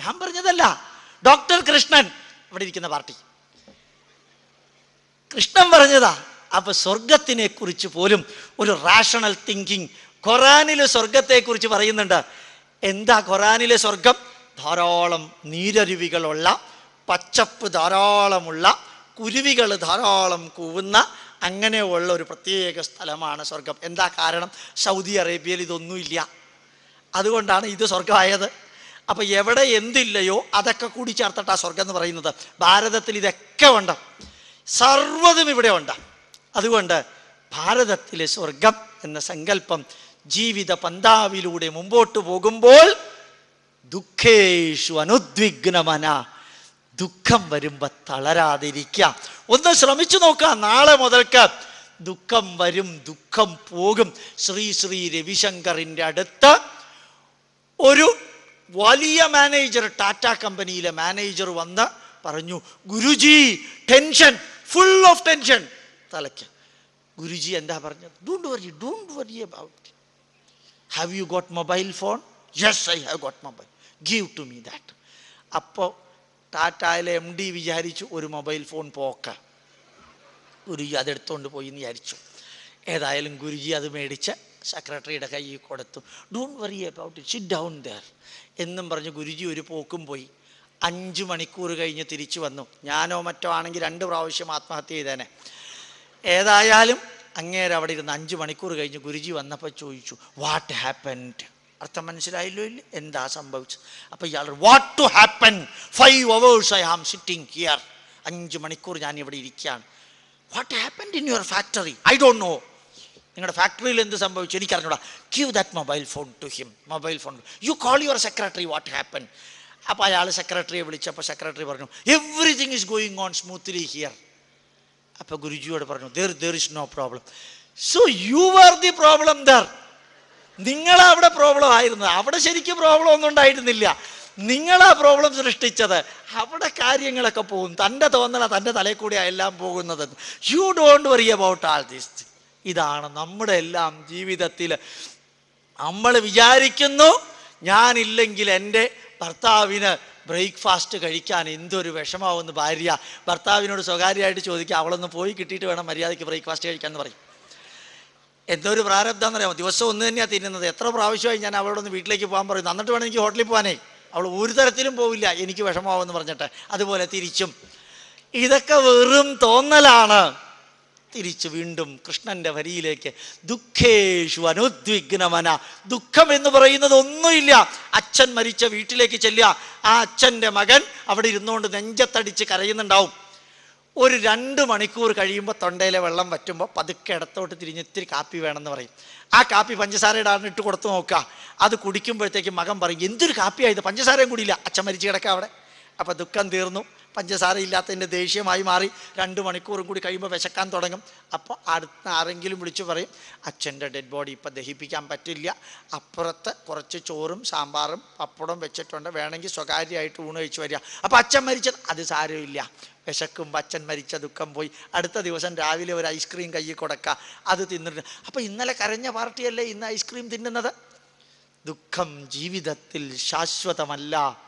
ഞാൻ പറഞ്ഞതല്ല. ഡോക്ടർ കൃഷ്ണൻ ഇവിടെ ഇരിക്കുന്ന പാർട്ടി. കൃഷ്ണൻ പറഞ്ഞതാ അപ്പൊ സ്വർഗത്തിനെ കുറിച്ച് പോലും ഒരു റാഷണൽ തിങ്കിങ് ഖൊറാനിലെ സ്വർഗത്തെ കുറിച്ച് പറയുന്നുണ്ട്. എന്താ ഖൊറാനിലെ സ്വർഗം ധാരാളം നീരരുവികളുള്ള പച്ചപ്പ് ധാരാളമുള്ള കുരുവികൾ ധാരാളം കൂവുന്ന അങ്ങനെയുള്ള ഒരു പ്രത്യേക സ്ഥലമാണ് സ്വർഗം എന്താ കാരണം? സൗദി അറേബ്യയിൽ ഇതൊന്നുമില്ല. അതുകൊണ്ടാണ് ഇത് സ്വർഗമായത് അപ്പൊ എവിടെ എന്തില്ലയോ അതൊക്കെ കൂടി ചേർത്തിട്ടാ സ്വർഗം എന്ന് പറയുന്നത്. ഭാരതത്തിൽ ഇതൊക്കെ ഉണ്ട് സർവതും ഇവിടെ ഉണ്ട് അതുകൊണ്ട് ഭാരതത്തിലെ സ്വർഗം എന്ന സങ്കല്പം ജീവിത പന്താവിലൂടെ മുമ്പോട്ട് പോകുമ്പോൾ ദുഃഖേഷു അനുദ്വിഗ്നമന. ദുഃഖം വരുമ്പോ തളരാതിരിക്കാം. ഒന്ന് ശ്രമിച്ചു നോക്കാം നാളെ മുതൽക്ക് ദുഃഖം വരും ദുഃഖം പോകും. ശ്രീ ശ്രീ രവിശങ്കറിന്റെ അടുത്ത് ഒരു വലിയ മാനേജർ ടാറ്റ കമ്പനിയിലെ മാനേജർ വന്ന് പറഞ്ഞു Guruji tension full of tension തലയ്ക്ക്. ഗുരുജി എന്താ പറഞ്ഞത്? Don't worry don't worry about have you got mobile phone yes I have got mobile give to me that അപ്പോൾ ടാറ്റായിലെ എം ഡി വിചാരിച്ചു ഒരു മൊബൈൽ ഫോൺ പോക്ക. ഗുരുജി അതെടുത്തുകൊണ്ട് പോയി എന്ന് വിചാരിച്ചു. ഏതായാലും ഗുരുജി അത് മേടിച്ച് സെക്രട്ടറിയുടെ കയ്യിൽ കൊടുത്തു. Don't worry about it sit down there എന്നും പറഞ്ഞ് ഗുരുജി ഒരു പോക്കും പോയി. അഞ്ച് മണിക്കൂർ കഴിഞ്ഞ് തിരിച്ചു വന്നു. ഞാനോ മറ്റോ ആണെങ്കിൽ രണ്ട് പ്രാവശ്യം ആത്മഹത്യ ചെയ്തേനെ. ഏതായാലും അങ്ങേരെ അവിടെ ഇരുന്ന് അഞ്ച് മണിക്കൂർ കഴിഞ്ഞ് ഗുരുജി വന്നപ്പോൾ ചോദിച്ചു വാട്ട് ഹാപ്പൻഡ് അർത്ഥം മനസ്സിലായില്ലോ ഇല്ല? എന്താ സംഭവിച്ചത്? അപ്പം ഇയാൾ what to happen five hours I am sitting here അഞ്ച് മണിക്കൂർ ഞാൻ ഇവിടെ ഇരിക്കുകയാണ്. What happened in your factory I don't know നിങ്ങളുടെ ഫാക്ടറിയിൽ എന്ത് സംഭവിച്ചു? എനിക്ക് എനിക്കറിഞ്ഞൂടാ. Give that mobile phone to him mobile phone you call your secretary what happen അപ്പോൾ അയാൾ സെക്രട്ടറിയെ വിളിച്ചപ്പോൾ സെക്രട്ടറി പറഞ്ഞു everything is going on smoothly here അപ്പോൾ ഗുരുജിയോട് പറഞ്ഞു there there is no problem so you are the problem there നിങ്ങളവിടെ problem ആയിരുന്നത്. അവിടെ ശരിക്കും പ്രോബ്ലം ഒന്നും ഉണ്ടായിരുന്നില്ല. നിങ്ങളാ പ്രോബ്ലം സൃഷ്ടിച്ചത്. അവിടെ കാര്യങ്ങളൊക്കെ പോകും. തന്റെ തോന്നല തന്റെ തലയിൽ കൂടിയാണ് എല്ലാം പോകുന്നത്. You don't worry about all this ഇതാണ് നമ്മുടെ എല്ലാം ജീവിതത്തിൽ. നമ്മൾ വിചാരിക്കുന്നു ഞാനില്ലെങ്കിൽ എന്റെ ഭർത്താവിന് ബ്രേക്ക്ഫാസ്റ്റ് കഴിക്കാൻ എന്തൊരു വിഷമാവുമെന്ന് ഭാര്യ ഭർത്താവിനോട് സ്വകാര്യമായിട്ട് ചോദിക്കുക അവളൊന്ന് പോയി കിട്ടിയിട്ട് വേണം മര്യാദയ്ക്ക് ബ്രേക്ക്ഫാസ്റ്റ് കഴിക്കാൻ എന്ന് പറയും. എന്തൊരു പ്രാരബ്ധം എന്നറിയാമോ? ദിവസം ഒന്ന് തന്നെയാണ് തിന്നുന്നത്. എത്ര പ്രാവശ്യമായി ഞാൻ അവളോടൊന്ന് വീട്ടിലേക്ക് പോകാൻ പറയുന്നു? എന്നിട്ട് വേണം എനിക്ക് ഹോട്ടലിൽ പോകാനേ. അവൾ ഒരു തരത്തിലും പോവില്ല. എനിക്ക് വിഷമാവെന്ന് പറഞ്ഞിട്ട്. അതുപോലെ തിരിച്ചും. ഇതൊക്കെ വെറും തോന്നലാണ്. തിരിച്ച് വീണ്ടും കൃഷ്ണന്റെ വരിയിലേക്ക് ദുഃഖേഷു അനുദ്വിഗ്നമന. ദുഃഖം എന്ന് പറയുന്നത് ഒന്നുമില്ല. അച്ഛൻ മരിച്ച വീട്ടിലേക്ക് ചെല്ലുക. ആ അച്ഛന്റെ മകൻ അവിടെ ഇരുന്നുകൊണ്ട് നെഞ്ചത്തടിച്ച് കരയുന്നുണ്ടാവും. ഒരു രണ്ട് മണിക്കൂർ കഴിയുമ്പോൾ തൊണ്ടയിലെ വെള്ളം വറ്റുമ്പോൾ പതുക്കെ ഇടത്തോട്ട് തിരിഞ്ഞ് ഇത്തിരി കാപ്പി വേണമെന്ന് പറയും. ആ കാപ്പി പഞ്ചസാരയുടെ ഇട്ട് കൊടുത്തു നോക്കുക. അത് കുടിക്കുമ്പോഴത്തേക്ക് മകൻ പറയും എന്തൊരു കാപ്പിയായത് പഞ്ചസാരയും കൂടിയില്ല. അച്ഛൻ മരിച്ചു കിടക്കുക അവിടെ. അപ്പോൾ ദുഃഖം തീർന്നു. പഞ്ചസാര ഇല്ലാത്തതിന്റെ ദേഷ്യമായി മാറി രണ്ട് മണിക്കൂറും കൂടി കഴിയുമ്പോൾ വിശക്കാൻ തുടങ്ങും. അപ്പോൾ അടുത്ത ആരെങ്കിലും വിളിച്ചു പറയും അച്ഛന്റെ ഡെഡ് ബോഡി ഇപ്പം ദഹിപ്പിക്കാൻ പറ്റില്ല. അപ്പുറത്ത് കുറച്ച് ചോറും സാമ്പാറും പപ്പടം വെച്ചിട്ടുണ്ട്. വേണമെങ്കിൽ സ്വകാര്യമായിട്ട് ഊണ് കഴിച്ചു വരിക. അപ്പോൾ അച്ഛൻ മരിച്ചത്. അത് സാരമില്ല. വിശക്കുമ്പോൾ അച്ഛൻ മരിച്ച ദുഃഖം പോയി. അടുത്ത ദിവസം രാവിലെ ഒരു ഐസ്ക്രീം കയ്യിൽ കൊടുക്കുക. അത് തിന്നിട്ട്. അപ്പോൾ ഇന്നലെ കരഞ്ഞ പാർട്ടിയല്ലേ ഇന്ന് ഐസ്ക്രീം തിന്നുന്നത്? ദുഃഖം ജീവിതത്തിൽ ശാശ്വതമല്ല.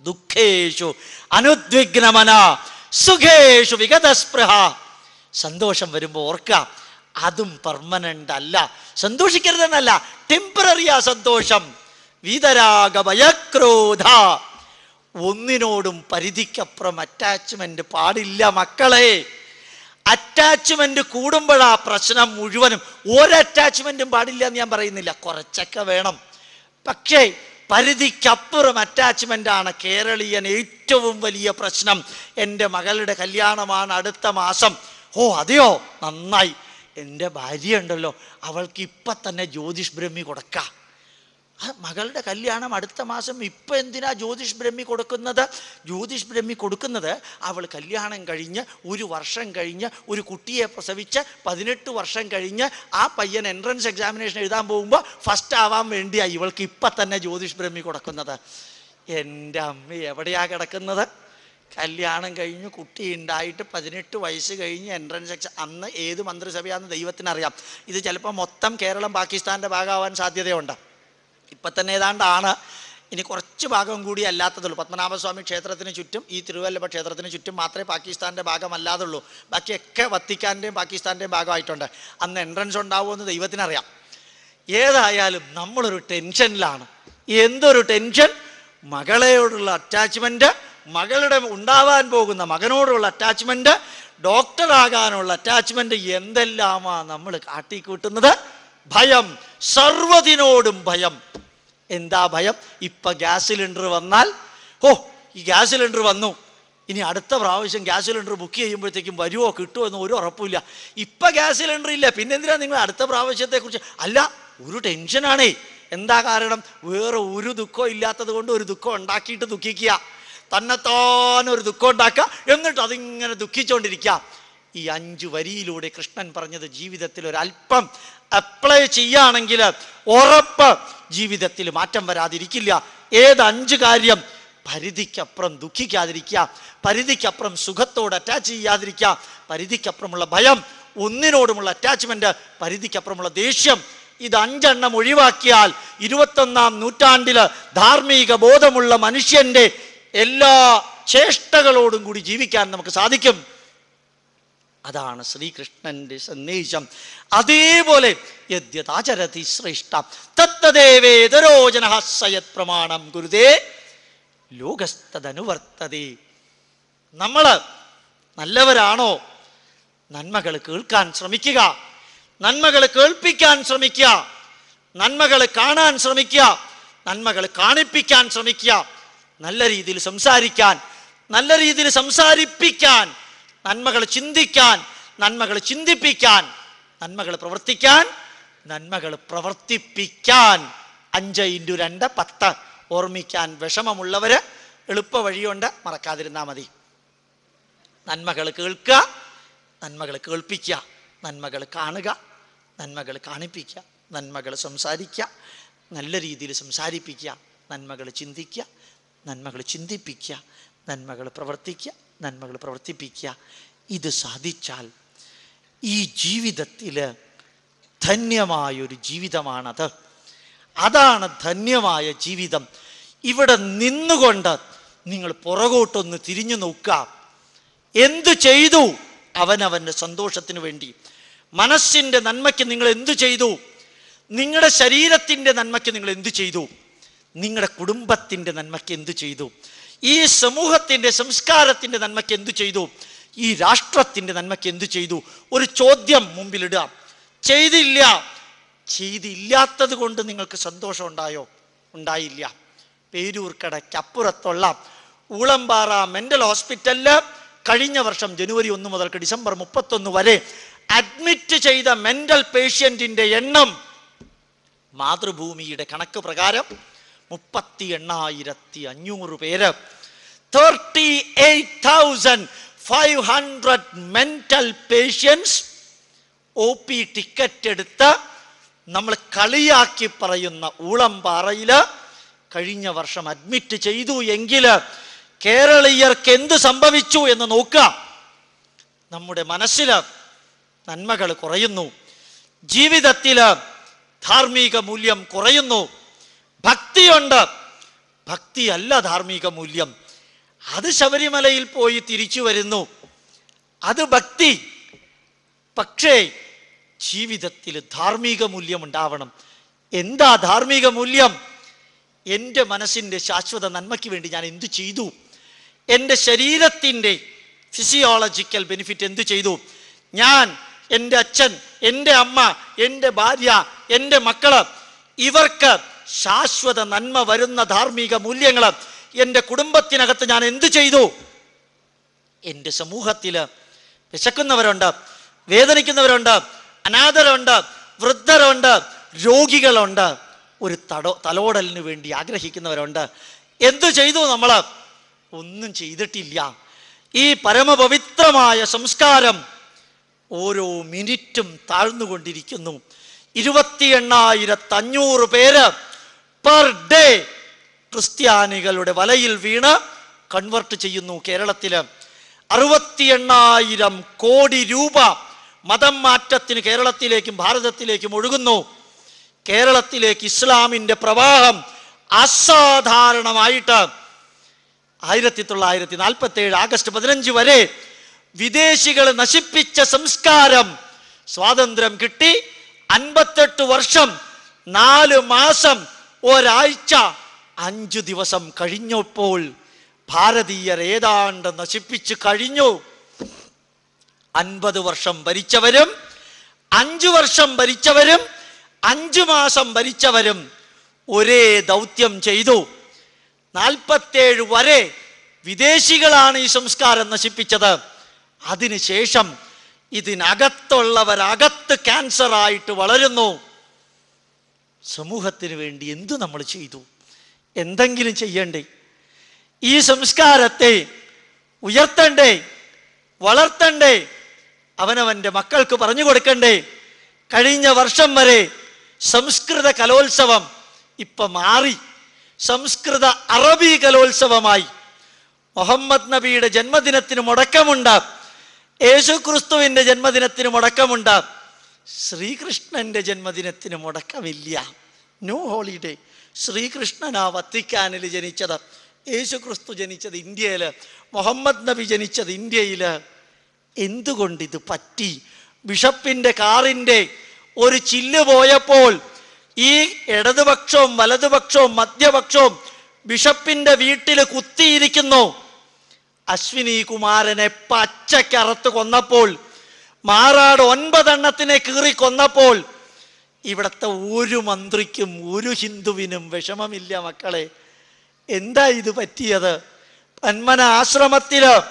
ദുഃഖേഷു അനുദ്വിഗ്നമന സുഖേഷു വിഗതസ്പൃഹ. സന്തോഷം വരുമ്പോൾ ഓർക്കുക അതും പെർമനന്റ് അല്ല. സന്തോഷിക്കരുതെന്നല്ല ടെമ്പററിയാ സന്തോഷം. വീതരാഗമയക്രോധ ഒന്നിനോടും പരിധിക്കപ്പുറം അറ്റാച്ച്മെന്റ് പാടില്ല മക്കളെ. അറ്റാച്ച്മെന്റ് കൂടുമ്പോഴാ പ്രശ്നം മുഴുവനും. ഒരു അറ്റാച്ച്മെന്റും പാടില്ല എന്ന് ഞാൻ പറയുന്നില്ല. കുറച്ചൊക്കെ വേണം. പക്ഷേ പരിധിക്കപ്പുറം അറ്റാച്ച്മെന്റാണ് കേരളീയൻ ഏറ്റവും വലിയ പ്രശ്നം. എന്റെ മകളുടെ കല്യാണമാണ് അടുത്ത മാസം. ഓ അതെയോ? നന്നായി. എന്റെ ഭാര്യ ഉണ്ടല്ലോ അവൾക്ക് ഇപ്പം തന്നെ ജ്യോതിഷ് ബ്രഹ്മി കൊടുക്കാം. മകളുടെ കല്യാണം അടുത്ത മാസം ഇപ്പം എന്തിനാ ജ്യോതിഷ് ബ്രഹ്മി കൊടുക്കുന്നത്? ജ്യോതിഷ് ബ്രഹ്മി കൊടുക്കുന്നത് അവൾ കല്യാണം കഴിഞ്ഞ് ഒരു വർഷം കഴിഞ്ഞ് ഒരു കുട്ടിയെ പ്രസവിച്ച് പതിനെട്ട് വർഷം കഴിഞ്ഞ് ആ പയ്യൻ എൻട്രൻസ് എക്സാമിനേഷൻ എഴുതാൻ പോകുമ്പോൾ ഫസ്റ്റ് ആവാൻ വേണ്ടിയാണ് ഇവൾക്ക് ഇപ്പം തന്നെ ജ്യോതിഷ് ബ്രഹ്മി കൊടുക്കുന്നത്. എന്റെ അമ്മ എവിടെയാ കിടക്കുന്നത്? കല്യാണം കഴിഞ്ഞ് കുട്ടി ഉണ്ടായിട്ട് പതിനെട്ട് വയസ്സ് കഴിഞ്ഞ് എൻട്രൻസ് എക്സാം അന്ന് ഏത് മന്ത്രിസഭയാണെന്ന് ദൈവത്തിനറിയാം. ഇത് ചിലപ്പോൾ മൊത്തം കേരളം പാകിസ്ഥാന്റെ ഭാഗമാവാൻ സാധ്യതയുണ്ട്. ഇപ്പം തന്നെ ഏതാണ്ടാണ്? ഇനി കുറച്ച് ഭാഗം കൂടി അല്ലാത്തതുള്ളൂ. പത്മനാഭസ്വാമി ക്ഷേത്രത്തിന് ചുറ്റും ഈ തിരുവല്ലഭ ക്ഷേത്രത്തിന് ചുറ്റും മാത്രമേ പാകിസ്ഥാന്റെ ഭാഗമല്ലാതുള്ളൂ. ബാക്കിയൊക്കെ വത്തിക്കാന്റെയും പാകിസ്ഥാന്റെയും ഭാഗമായിട്ടുണ്ട്. അന്ന് എൻട്രൻസ് ഉണ്ടാവുമെന്ന് ദൈവത്തിനറിയാം. ഏതായാലും നമ്മളൊരു ടെൻഷനിലാണ്. എന്തൊരു ടെൻഷൻ? മകളെയോടുള്ള അറ്റാച്ച്മെന്റ് മകളുടെ ഉണ്ടാവാൻ പോകുന്ന മകനോടുള്ള അറ്റാച്ച്മെന്റ് ഡോക്ടറാകാനുള്ള അറ്റാച്ച്മെന്റ് എന്തെല്ലാമാണ് നമ്മൾ കാട്ടിക്കൂട്ടുന്നത്? ഭയം. സർവതിനോടും ഭയം. എന്താ ഭയം? ഇപ്പം ഗ്യാസ് സിലിണ്ടർ വന്നാൽ ഓ ഈ ഗ്യാസ് സിലിണ്ടർ വന്നു. ഇനി അടുത്ത പ്രാവശ്യം ഗ്യാസ് സിലിണ്ടർ ബുക്ക് ചെയ്യുമ്പോഴത്തേക്കും വരുമോ കിട്ടുമോ എന്ന് ഒരു ഉറപ്പില്ല ഇപ്പം ഗ്യാസ് സിലിണ്ടർ ഇല്ല. പിന്നെ എന്തിനാ നിങ്ങൾ അടുത്ത പ്രാവശ്യത്തെക്കുറിച്ച്? അല്ല ഒരു ടെൻഷനാണേ എന്താ കാരണം? വേറെ ഒരു ദുഃഖം ഇല്ലാത്തത് കൊണ്ട് ഒരു ദുഃഖം ഉണ്ടാക്കിയിട്ട് ദുഃഖിക്കുക. തന്നെത്താനൊരു ദുഃഖം ഉണ്ടാക്കുക. എന്നിട്ട് അതിങ്ങനെ ദുഃഖിച്ചുകൊണ്ടിരിക്കുക ഈ അഞ്ചു വരിയിലൂടെ കൃഷ്ണൻ പറഞ്ഞത് ജീവിതത്തിൽ ഒരല്പം അപ്ലൈ ചെയ്യുകയാണെങ്കിൽ ഉറപ്പ് ജീവിതത്തിൽ മാറ്റം വരാതിരിക്കില്ല. ഏത് അഞ്ച് കാര്യം പരിധിക്കപ്പുറം ദുഃഖിക്കാതിരിക്കുക പരിധിക്കപ്പുറം സുഖത്തോട് അറ്റാച്ച് ചെയ്യാതിരിക്കുക പരിധിക്കപ്പുറമുള്ള ഭയം ഒന്നിനോടുമുള്ള അറ്റാച്ച്മെന്റ് പരിധിക്കപ്പുറമുള്ള ദേഷ്യം ഇത് അഞ്ചെണ്ണം ഒഴിവാക്കിയാൽ ഇരുപത്തൊന്നാം നൂറ്റാണ്ടിൽ ധാർമ്മിക ബോധമുള്ള മനുഷ്യന്റെ എല്ലാ ചേഷ്ടകളോടും കൂടി ജീവിക്കാൻ നമുക്ക് സാധിക്കും. അതാണ് ശ്രീകൃഷ്ണന്റെ സന്ദേശം. അതേപോലെ യദ്യതാചരതി ശ്രേഷ്ഠം. തത്തദേവേതരോജന സയത് പ്രമാണം. ഗുരുതേ ലോകസ്ഥതനുവർത്തതി. നമ്മൾ നല്ലവരാണോ? നന്മകൾ കേൾക്കാൻ ശ്രമിക്കുക. നന്മകൾ കേൾപ്പിക്കാൻ ശ്രമിക്കുക. നന്മകൾ കാണാൻ ശ്രമിക്കുക. നന്മകൾ കാണിപ്പിക്കാൻ ശ്രമിക്കുക. നല്ല രീതിയിൽ സംസാരിക്കാൻ നല്ല രീതിയിൽ സംസാരിപ്പിക്കാൻ നന്മകൾ ചിന്തിക്കാൻ നന്മകൾ ചിന്തിപ്പിക്കാൻ നന്മകൾ പ്രവർത്തിക്കാൻ നന്മകൾ പ്രവർത്തിപ്പിക്കാൻ. അഞ്ച് ഇന്റു രണ്ട് പത്ത്. ഓർമ്മിക്കാൻ വിഷമമുള്ളവർ എളുപ്പ വഴിയുണ്ട്. മറക്കാതിരുന്നാൽ മതി. നന്മകൾ കേൾക്കുക നന്മകൾ കേൾപ്പിക്കുക നന്മകൾ കാണുക നന്മകൾ കാണിപ്പിക്കുക നന്മകൾ സംസാരിക്കുക നല്ല രീതിയിൽ സംസാരിപ്പിക്കുക നന്മകൾ ചിന്തിക്കുക നന്മകൾ ചിന്തിപ്പിക്കുക നന്മകൾ പ്രവർത്തിക്കുക നന്മകൾ പ്രവർത്തിപ്പിക്കുക. ഇത് സാധിച്ചാൽ ഈ ജീവിതത്തിൽ ധന്യമായൊരു ജീവിതമാണത്. അതാണ് ധന്യമായ ജീവിതം. ഇവിടെ നിന്നുകൊണ്ട് നിങ്ങൾ പുറകോട്ടൊന്ന് തിരിഞ്ഞു നോക്കുക. എന്തു ചെയ്തു? അവനവന്റെ സന്തോഷത്തിന് വേണ്ടി. മനസ്സിന്റെ നന്മയ്ക്ക് നിങ്ങൾ എന്തു ചെയ്തു? നിങ്ങളുടെ ശരീരത്തിന്റെ നന്മയ്ക്ക് നിങ്ങൾ എന്തു ചെയ്തു? നിങ്ങളുടെ കുടുംബത്തിന്റെ നന്മയ്ക്ക് എന്തു ചെയ്തു? ഈ സമൂഹത്തിന്റെ സംസ്കാരത്തിന്റെ നന്മയ്ക്ക് എന്തു ചെയ്തു? ഈ രാഷ്ട്രത്തിന്റെ നന്മയ്ക്ക് എന്തു ചെയ്തു? ഒരു ചോദ്യം മുമ്പിലിടുക. ചെയ്തില്ല. ചെയ്തില്ലാത്തത് കൊണ്ട് നിങ്ങൾക്ക് സന്തോഷം ഉണ്ടായോ? ഉണ്ടായില്ല. പേരൂർക്കടയ്ക്കപ്പുറത്തുള്ള ഊളമ്പാറ മെന്റൽ ഹോസ്പിറ്റലിൽ കഴിഞ്ഞ വർഷം ജനുവരി ഒന്ന് മുതൽക്ക് ഡിസംബർ മുപ്പത്തൊന്ന് വരെ അഡ്മിറ്റ് ചെയ്ത മെന്റൽ പേഷ്യന്റിന്റെ എണ്ണം മാതൃഭൂമിയുടെ കണക്ക് പ്രകാരം മുപ്പത്തി എണ്ണായിരത്തി അഞ്ഞൂറ് പേര്. Thirty eight thousand five hundred mental patients O P ticket എടുത്ത് നമ്മൾ കളിയാക്കി പറയുന്ന ഊളംപാറയിൽ കഴിഞ്ഞ വർഷം അഡ്മിറ്റ് ചെയ്തു എങ്കിൽ കേരളീയർക്ക് എന്ത് സംഭവിച്ചു എന്ന് നോക്കാം നമ്മുടെ മനസ്സിൽ നന്മകൾ കുറയുന്നു. ജീവിതത്തിൽ ധാർമ്മിക മൂല്യം കുറയുന്നു. ഭക്തിയുണ്ട്. ഭക്തിയല്ല ധാർമ്മിക മൂല്യം. അത് ശബരിമലയിൽ പോയി തിരിച്ചു വരുന്നു. അത് ഭക്തി. പക്ഷേ ജീവിതത്തിൽ ധാർമ്മിക മൂല്യം ഉണ്ടാവണം. എന്താ ധാർമ്മിക മൂല്യം? എന്റെ മനസ്സിന്റെ ശാശ്വത നന്മയ്ക്ക് വേണ്ടി ഞാൻ എന്തു ചെയ്തു? എന്റെ ശരീരത്തിന്റെ ഫിസിയോളജിക്കൽ ബെനിഫിറ്റ് എന്തു ചെയ്തു? ഞാൻ എന്റെ അച്ഛൻ എന്റെ അമ്മ എന്റെ ഭാര്യ എന്റെ മക്കൾ ഇവർക്ക് ശാശ്വത നന്മ വരുന്ന ധാർമ്മിക മൂല്യങ്ങൾ എന്റെ കുടുംബത്തിനകത്ത് ഞാൻ എന്ത് ചെയ്തു? എന്റെ സമൂഹത്തിൽ വിശക്കുന്നവരുണ്ട് വേദനിക്കുന്നവരുണ്ട് അനാഥരുണ്ട് വൃദ്ധരുണ്ട് രോഗികളുണ്ട്. ഒരു തടോ തലോടലിന് വേണ്ടി ആഗ്രഹിക്കുന്നവരുണ്ട്. എന്തു ചെയ്തു നമ്മൾ ഒന്നും ചെയ്തിട്ടില്ല. ഈ പരമപവിത്രമായ സംസ്കാരം ഓരോ മിനിറ്റും താഴ്ന്നുകൊണ്ടിരിക്കുന്നു. ഇരുപത്തി എണ്ണായിരത്തഞ്ഞൂറ് പേര് പെർ ഡേ ക്രിസ്ത്യാനികളുടെ വലയിൽ വീണ് കൺവെർട്ട് ചെയ്യുന്നു കേരളത്തിൽ അറുപത്തി എണ്ണായിരം കോടി രൂപ മതം മാറ്റത്തിന് കേരളത്തിലേക്കും ഭാരതത്തിലേക്കും ഒഴുകുന്നു. കേരളത്തിലേക്ക് ഇസ്ലാമിന്റെ പ്രവാഹം അസാധാരണമായിട്ട് ആയിരത്തി തൊള്ളായിരത്തി നാൽപ്പത്തി ഏഴ് ആഗസ്റ്റ് പതിനഞ്ച് വരെ വിദേശികൾ നശിപ്പിച്ച സംസ്കാരം സ്വാതന്ത്ര്യം കിട്ടി. അൻപത്തെട്ട് വർഷം നാല് മാസം ഒരാഴ്ച അഞ്ചു ദിവസം കഴിഞ്ഞപ്പോൾ ഭാരതീയർ ഏതാണ്ട് നശിപ്പിച്ചു കഴിഞ്ഞു. അൻപത് വർഷം ഭരിച്ചവരും അഞ്ചു വർഷം ഭരിച്ചവരും അഞ്ചു മാസം ഭരിച്ചവരും ഒരേ ദൗത്യം ചെയ്തു. നാൽപ്പത്തേഴ് വരെ വിദേശികളാണ് ഈ സംസ്കാരം നശിപ്പിച്ചത്. അതിനുശേഷം ഇതിനകത്തുള്ളവരകത്ത് ക്യാൻസർ ആയിട്ട് വളരുന്നു. സമൂഹത്തിന് വേണ്ടി എന്തു നമ്മൾ ചെയ്തു? എന്തെങ്കിലും ചെയ്യണ്ടേ? ഈ സംസ്കാരത്തെ ഉയർത്തണ്ടേ? വളർത്തണ്ടേ? അവനവന്റെ മക്കൾക്ക് പറഞ്ഞു കൊടുക്കണ്ടേ? കഴിഞ്ഞ വർഷം വരെ സംസ്കൃത കലോത്സവം ഇപ്പൊ മാറി. സംസ്കൃത അറബി കലോത്സവമായി. മുഹമ്മദ് നബിയുടെ ജന്മദിനത്തിന് മുടക്കമുണ്ട്. യേശു ക്രിസ്തുവിന്റെ ജന്മദിനത്തിന് മുടക്കമുണ്ട്. ശ്രീകൃഷ്ണന്റെ ജന്മദിനത്തിന് മുടക്കമില്ല. നോ ഹോളിഡേ ശ്രീകൃഷ്ണനാ വത്തിക്കാനിൽ ജനിച്ചത്. യേശു ക്രിസ്തു ജനിച്ചത് ഇന്ത്യയിൽ മുഹമ്മദ് നബി ജനിച്ചത് ഇന്ത്യയിൽ എന്തുകൊണ്ട് ഇത് പറ്റി? ബിഷപ്പിന്റെ കാറിന്റെ ഒരു ചില്ല് പോയപ്പോൾ ഈ ഇടതുപക്ഷവും വലതുപക്ഷവും മധ്യപക്ഷവും ബിഷപ്പിന്റെ വീട്ടിൽ കുത്തിയിരിക്കുന്നു. അശ്വിനി കുമാരനെ പച്ചക്കറുത്ത് കൊന്നപ്പോൾ മാറാട് ഒൻപതെണ്ണത്തിനെ കീറി കൊന്നപ്പോൾ ഇവിടുത്തെ ഒരു മന്ത്രിക്കും ഒരു ഹിന്ദുവിനും വിഷമമില്ല മക്കളെ. എന്താ ഇത് പറ്റിയത്? പന്മന ആശ്രമത്തിൽ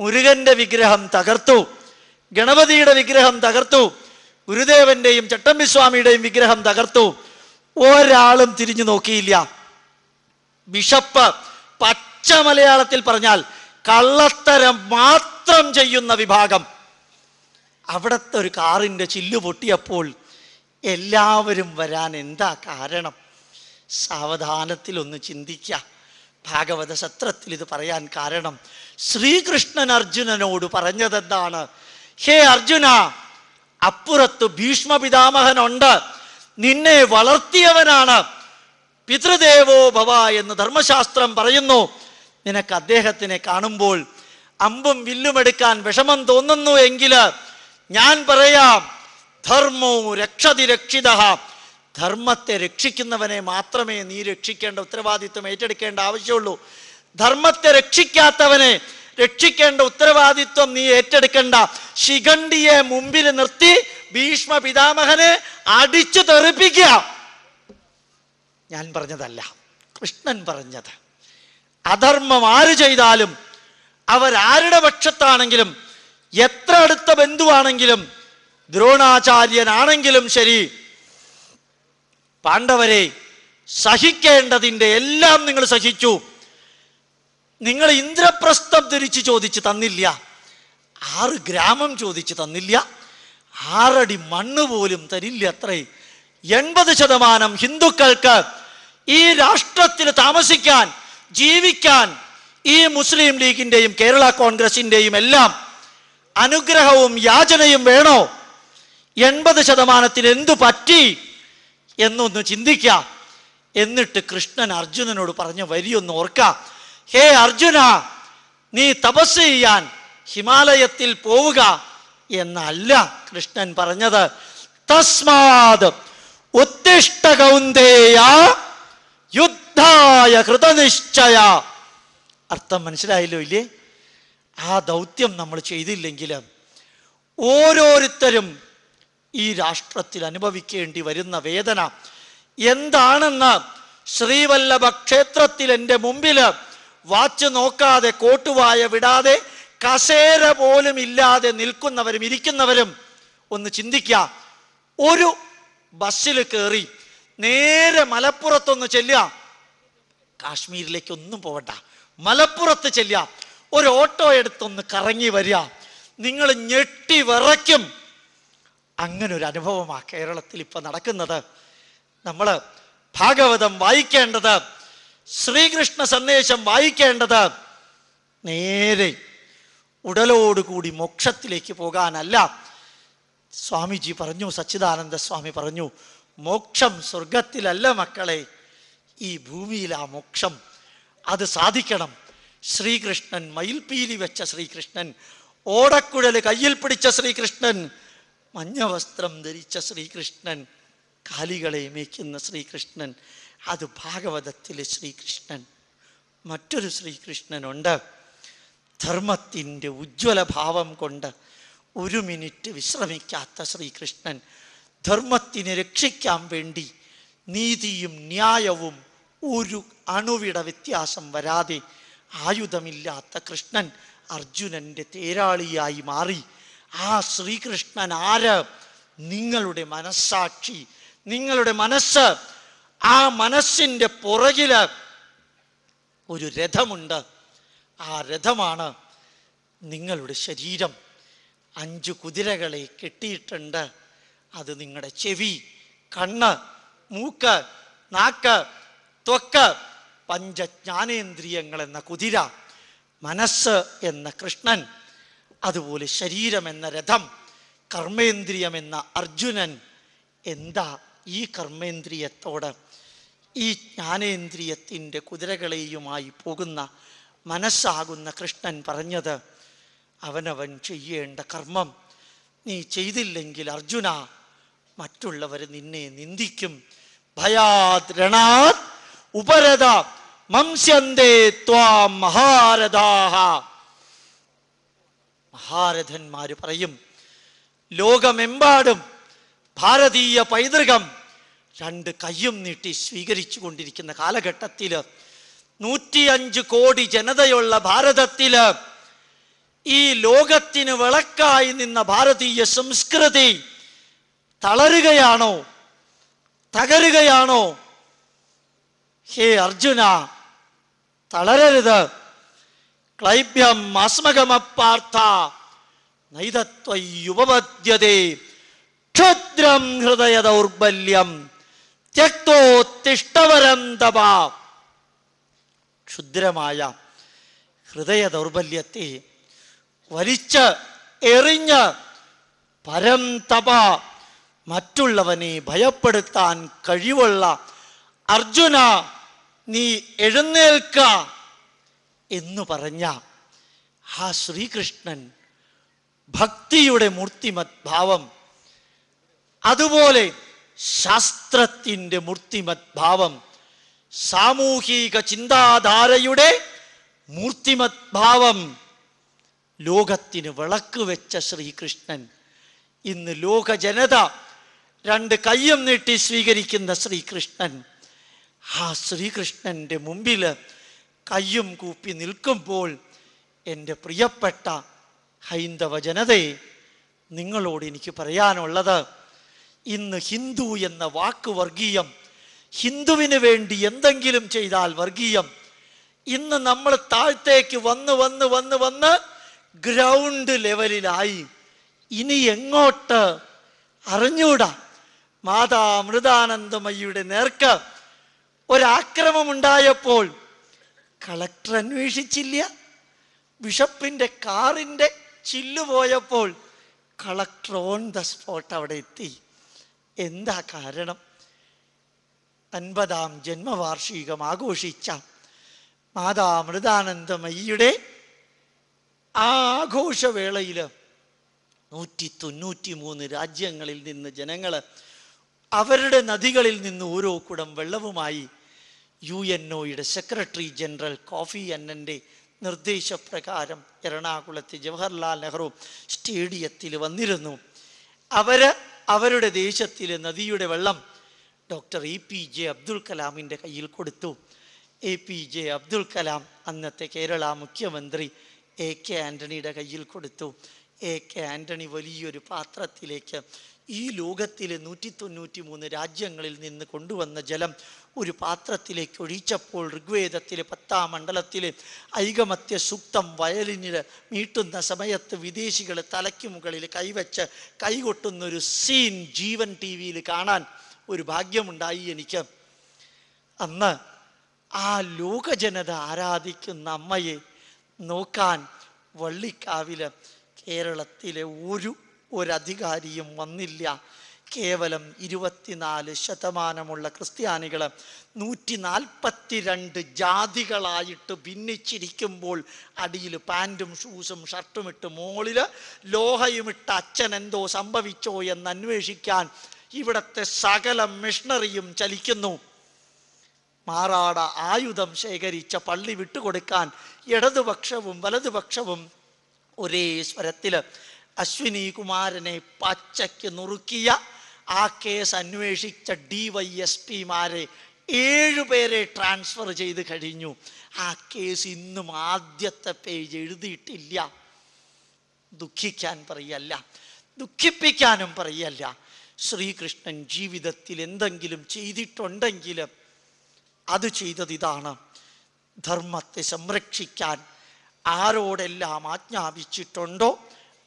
മുരുകന്റെ വിഗ്രഹം തകർത്തു. ഗണപതിയുടെ വിഗ്രഹം തകർത്തു. ഗുരുദേവന്റെയും ചട്ടമ്പിസ്വാമിയുടെയും വിഗ്രഹം തകർത്തു. ഒരാളും തിരിഞ്ഞു നോക്കിയില്ല. ബിഷപ്പ് പച്ച മലയാളത്തിൽ പറഞ്ഞാൽ കള്ളത്തരം മാത്രം ചെയ്യുന്ന വിഭാഗം. അവിടുത്തെ ഒരു കാറിന്റെ ചില്ലു പൊട്ടിയപ്പോൾ എല്ലാവരും വരാൻ എന്താ കാരണം? സാവധാനത്തിലൊന്ന് ചിന്തിക്കുക ഭാഗവത സത്രത്തിൽ ഇത് പറയാൻ കാരണം. ശ്രീകൃഷ്ണൻ അർജുനനോട് പറഞ്ഞതെന്താണ്? ഹേ അർജുന അപ്പുറത്ത് ഭീഷ്മ പിതാമഹനുണ്ട് നിന്നെ വളർത്തിയവനാണ്. പിതൃദേവോ ഭവ എന്ന് ധർമ്മശാസ്ത്രം പറയുന്നു. നിനക്ക് അദ്ദേഹത്തിനെ കാണുമ്പോൾ അമ്പും വില്ലുമെടുക്കാൻ വിഷമം തോന്നുന്നു എങ്കിൽ ഞാൻ പറയാം ധർമ്മോ രക്ഷതി രക്ഷിത ധർമ്മത്തെ രക്ഷിക്കുന്നവനെ മാത്രമേ നീ രക്ഷിക്കേണ്ട ഉത്തരവാദിത്വം ഏറ്റെടുക്കേണ്ട ആവശ്യമുള്ളൂ. ധർമ്മത്തെ രക്ഷിക്കാത്തവനെ രക്ഷിക്കേണ്ട ഉത്തരവാദിത്വം നീ ഏറ്റെടുക്കേണ്ട. ശിഖണ്ഡിയെ മുമ്പിൽ നിർത്തി ഭീഷ്മ പിതാമഹനെ അടിച്ചു തെറിപ്പിക്കുക. ഞാൻ പറഞ്ഞതല്ല കൃഷ്ണൻ പറഞ്ഞത്. അധർമ്മം ആര് ചെയ്താലും അവരാരുടെ പക്ഷത്താണെങ്കിലും എത്ര അടുത്ത ബന്ധുവാണെങ്കിലും ദ്രോണാചാര്യനാണെങ്കിലും ശരി പാണ്ഡവരെ സഹിക്കേണ്ടതിന്റെ എല്ലാം നിങ്ങൾ സഹിച്ചു. നിങ്ങൾ ഇന്ദ്രപ്രസ്ഥം ധരിച്ച് ചോദിച്ച് തന്നില്ല ആറ് ഗ്രാമം ചോദിച്ച് തന്നില്ല ആറടി മണ്ണ് പോലും തരില്ല അത്രേ. എൺപത് ശതമാനം ഹിന്ദുക്കൾക്ക് ഈ രാഷ്ട്രത്തിൽ താമസിക്കാൻ ജീവിക്കാൻ ഈ മുസ്ലിം ലീഗിന്റെയും കേരള കോൺഗ്രസിന്റെയും എല്ലാം അനുഗ്രഹവും യാചനയും വേണോ? എൺപത് ശതമാനത്തിന് എന്തു പറ്റി എന്നൊന്ന് ചിന്തിക്ക. എന്നിട്ട് കൃഷ്ണൻ അർജുനനോട് പറഞ്ഞ വരിയൊന്ന് ഓർക്ക. ഹേ അർജുന നീ തപസ് ചെയ്യാൻ ഹിമാലയത്തിൽ പോവുക എന്നല്ല കൃഷ്ണൻ പറഞ്ഞത്. തസ്മാത് ഉത്തിഷ്ട കൗന്ദേയ യുദ്ധായ കൃതനിശ്ചയ. അർത്ഥം മനസ്സിലായല്ലോ ഇല്ലേ? ആ ദൗത്യം നമ്മൾ ചെയ്തില്ലെങ്കിൽ ഓരോരുത്തരും ഈ രാഷ്ട്രത്തിൽ അനുഭവിക്കേണ്ടി വരുന്ന വേദന എന്താണെന്ന് ശ്രീവല്ലഭ ക്ഷേത്രത്തിൽ എന്റെ മുമ്പിൽ വാച്ച് നോക്കാതെ കോട്ടുവായ വിടാതെ കസേര പോലും ഇല്ലാതെ നിൽക്കുന്നവരും ഇരിക്കുന്നവരും ഒന്ന് ചിന്തിക്കുക. ഒരു ബസ്സിൽ കയറി നേരെ മലപ്പുറത്തൊന്ന് ചെല്ലുക. കാശ്മീരിലേക്ക് ഒന്നും പോവണ്ട. മലപ്പുറത്ത് ചെല്ലുക. ഒരു ഓട്ടോ എടുത്തൊന്ന് കറങ്ങി വരിക. നിങ്ങൾ ഞെട്ടി വിറയ്ക്കും. അങ്ങനെ ഒരു അനുഭവമാണ് കേരളത്തിൽ ഇപ്പൊ നടക്കുന്നത്. നമ്മൾ ഭാഗവതം വായിക്കേണ്ടത് ശ്രീകൃഷ്ണ സന്ദേശം വായിക്കേണ്ടത് നേരെ ഉടലോടുകൂടി മോക്ഷത്തിലേക്ക് പോകാനല്ല. സ്വാമിജി പറഞ്ഞു സച്ചിദാനന്ദ സ്വാമി പറഞ്ഞു മോക്ഷം സ്വർഗത്തിലല്ല മക്കളെ ഈ ഭൂമിയിലാ മോക്ഷം. അത് സാധിക്കണം. ശ്രീകൃഷ്ണൻ മയിൽപീലി വെച്ച ശ്രീകൃഷ്ണൻ ഓടക്കുഴൽ കയ്യിൽ പിടിച്ച ശ്രീകൃഷ്ണൻ മഞ്ഞ വസ്ത്രം ധരിച്ച ശ്രീകൃഷ്ണൻ കാലികളെ മേയ്ക്കുന്ന ശ്രീകൃഷ്ണൻ അത് ഭാഗവതത്തിലെ ശ്രീകൃഷ്ണൻ. മറ്റൊരു ശ്രീകൃഷ്ണനുണ്ട്. ധർമ്മത്തിന്റെ ഉജ്ജ്വല ഭാവം കൊണ്ട് ഒരു മിനിറ്റ് വിശ്രമിക്കാത്ത ശ്രീകൃഷ്ണൻ ധർമ്മത്തിനെ രക്ഷിക്കാൻ വേണ്ടി നീതിയും ന്യായവും ഒരു അണുവിട വ്യത്യാസം വരാതെ ആയുധമില്ലാത്ത കൃഷ്ണൻ അർജുനന്റെ തേരാളിയായി മാറി. ആ ശ്രീകൃഷ്ണൻ ആര്? നിങ്ങളുടെ മനസ്സാക്ഷി. നിങ്ങളുടെ മനസ്സ്. ആ മനസ്സിന്റെ പുറകിൽ ഒരു രഥമുണ്ട്. ആ രഥമാണ് നിങ്ങളുടെ ശരീരം. അഞ്ച് കുതിരകളെ കെട്ടിയിട്ടുണ്ട്. അത് നിങ്ങളുടെ ചെവി കണ്ണ് മൂക്ക് നാക്ക് ത്വക്ക് പഞ്ചജ്ഞാനേന്ദ്രിയങ്ങൾ എന്ന കുതിര മനസ്സ് എന്ന കൃഷ്ണൻ അതുപോലെ ശരീരം എന്ന രഥം കർമ്മേന്ദ്രിയം എന്ന അർജുനൻ എന്താ ഈ കർമ്മേന്ദ്രിയത്തോട്? ഈ ജ്ഞാനേന്ദ്രിയത്തിന്റെ കുതിരകളെയുമായി പോകുന്ന മനസ്സാകുന്ന കൃഷ്ണൻ പറഞ്ഞത് അവനവൻ ചെയ്യേണ്ട കർമ്മം നീ ചെയ്തില്ലെങ്കിൽ അർജുന മറ്റുള്ളവർ നിന്നെ നിന്ദിക്കും. ഭയാത് രണാത് ഉപരത മംസ്യന്തേ ത്വാം മഹാരഥാഹ. മഹാരഥന്മാര് പറയും ലോകമെമ്പാടും ഭാരതീയ പൈതൃകം രണ്ട് കയ്യും നീട്ടി സ്വീകരിച്ചു കൊണ്ടിരിക്കുന്ന കാലഘട്ടത്തിൽ നൂറ്റിയഞ്ച് കോടി ജനതയുള്ള ഭാരതത്തിൽ ഈ ലോകത്തിന് വിളക്കായി നിന്ന ഭാരതീയ സംസ്കൃതി തളരുകയാണോ തകരുകയാണോ? ഹേ അർജുന തളരരുത്. ക്ലൈബ്യം അസ്മകമപ്പാർത്ഥ നൈതത്വയുപപദ്യതേ ക്ഷുദ്രം ഹൃദയ ദൗർബല്യം ത്യക്തോത്തിഷ്ടവരം തപ. ക്ഷുദ്രമായ ഹൃദയ ദൗർബല്യത്തെ വലിച്ച് എറിഞ്ഞ് പരം തപ. മറ്റുള്ളവനെ ഭയപ്പെടുത്താൻ കഴിവുള്ള അർജുന നീ എഴുന്നേൽക്ക എന്ന് പറഞ്ഞ ആ ശ്രീകൃഷ്ണൻ ഭക്തിയുടെ മൂർത്തിമത് ഭാവം അതുപോലെ ശാസ്ത്രത്തിന്റെ മൂർത്തിമത് ഭാവം സാമൂഹിക ചിന്താധാരയുടെ മൂർത്തിമത് ഭാവം ലോകത്തിന് വിളക്ക് വെച്ച ശ്രീകൃഷ്ണൻ. ഇന്ന് ലോക ജനത രണ്ട് കയ്യും നീട്ടി സ്വീകരിക്കുന്ന ശ്രീകൃഷ്ണൻ ആ ശ്രീകൃഷ്ണന്റെ മുമ്പിൽ കയ്യും കൂപ്പി നിൽക്കുമ്പോൾ എന്റെ പ്രിയപ്പെട്ട ഹൈന്ദവ ജനതയെ നിങ്ങളോട് എനിക്ക് പറയാനുള്ളത് ഇന്ന് ഹിന്ദു എന്ന വാക്ക് വർഗീയം ഹിന്ദുവിന് വേണ്ടി എന്തെങ്കിലും ചെയ്താൽ വർഗീയം. ഇന്ന് നമ്മൾ താഴത്തേക്ക് വന്ന് വന്ന് വന്ന് വന്ന് ഗ്രൗണ്ട് ലെവലിലായി. ഇനി എങ്ങോട്ട്? അറിഞ്ഞൂടാ. മാതാ അമൃതാനന്ദമയ്യയുടെ നേർക്ക് ഒരാക്രമമുണ്ടായപ്പോൾ കളക്ടർ അന്വേഷിച്ചില്ല. ബിഷപ്പിന്റെ കാറിന്റെ ചില്ല് പോയപ്പോൾ കളക്ടർ ഓൺ ദ സ്പോട്ട് അവിടെ എത്തി. എന്താ കാരണം? അൻപതാം ജന്മവാർഷികം ആഘോഷിച്ച മാതാ അമൃതാനന്ദമയ്യയുടെ ആ ആഘോഷവേളയിൽ നൂറ്റി തൊണ്ണൂറ്റി മൂന്ന് രാജ്യങ്ങളിൽ നിന്ന് ജനങ്ങൾ അവരുടെ നദികളിൽ നിന്ന് ഓരോ കുടം വെള്ളവുമായി യു എൻ ഒയുടെ സെക്രട്ടറി ജനറൽ കോഫി അന്നന്റെ നിർദ്ദേശപ്രകാരം എറണാകുളത്തെ ജവഹർലാൽ നെഹ്റു സ്റ്റേഡിയത്തിൽ വന്നിരുന്നു. അവർ അവരുടെ ദേശത്തിലെ നദിയുടെ വെള്ളം doctor A P J Abdul കലാമിന്റെ കയ്യിൽ കൊടുത്തു. A P J Abdul Kalam അന്നത്തെ കേരള മുഖ്യമന്ത്രി എ കെ ആന്റണിയുടെ കയ്യിൽ കൊടുത്തു. എ കെ ആന്റണി വലിയൊരു പാത്രത്തിലേക്ക് ഈ ലോകത്തിലെ നൂറ്റി തൊണ്ണൂറ്റി മൂന്ന് രാജ്യങ്ങളിൽ നിന്ന് കൊണ്ടുവന്ന ജലം ഒരു പാത്രത്തിലേക്ക് ഒഴിച്ചപ്പോൾ ഋഗ്വേദത്തിലെ പത്താം മണ്ഡലത്തിലെ ഐകമത്യ സൂക്തം വയലിനിൽ മീട്ടുന്ന സമയത്ത് വിദേശികൾ തലയ്ക്ക് മുകളിൽ കൈവച്ച് കൈകൊട്ടുന്ന ഒരു സീൻ ജീവൻ ടി വിയിൽ കാണാൻ ഒരു ഭാഗ്യമുണ്ടായി എനിക്ക്. അന്ന് ആ ലോകജനത ആരാധിക്കുന്ന അമ്മയെ നോക്കാൻ വള്ളിക്കാവിൽ കേരളത്തിലെ ഒരു ഒരധികാരിയും വന്നില്ല. കേവലം ഇരുപത്തിനാല് ശതമാനമുള്ള ക്രിസ്ത്യാനികൾ നൂറ്റി നാൽപ്പത്തിരണ്ട് ജാതികളായിട്ട് ഭിന്നിച്ചിരിക്കുമ്പോൾ അടിയിൽ പാന്റും ഷൂസും ഷർട്ടും ഇട്ട് മുകളിൽ ലോഹയുമിട്ട് അച്ഛൻ എന്തോ സംഭവിച്ചോ എന്ന് അന്വേഷിക്കാൻ ഇവിടത്തെ സകല മിഷണറിയും ചലിക്കുന്നു. മാറാട ആയുധം ശേഖരിച്ച പള്ളി വിട്ടുകൊടുക്കാൻ ഇടതുപക്ഷവും വലതുപക്ഷവും ഒരേ സ്വരത്തിൽ അശ്വിനി കുമാരനെ പച്ചയ്ക്ക് നുറുക്കിയ ആ കേസ് അന്വേഷിച്ച ഡി വൈ എസ് പിമാരെ ഏഴുപേരെ ട്രാൻസ്ഫർ ചെയ്ത് കഴിഞ്ഞു. ആ കേസ് ഇന്നും ആദ്യത്തെ പേജ് എഴുതിയിട്ടില്ല. ദുഃഖിക്കാൻ പറയല്ല. ദുഃഖിപ്പിക്കാനും പറയല്ല. ശ്രീകൃഷ്ണൻ ജീവിതത്തിൽ എന്തെങ്കിലും ചെയ്തിട്ടുണ്ടെങ്കിൽ അത് ചെയ്തത് ഇതാണ്. ധർമ്മത്തെ സംരക്ഷിക്കാൻ ആരോടെല്ലാം ആജ്ഞാപിച്ചിട്ടുണ്ടോ?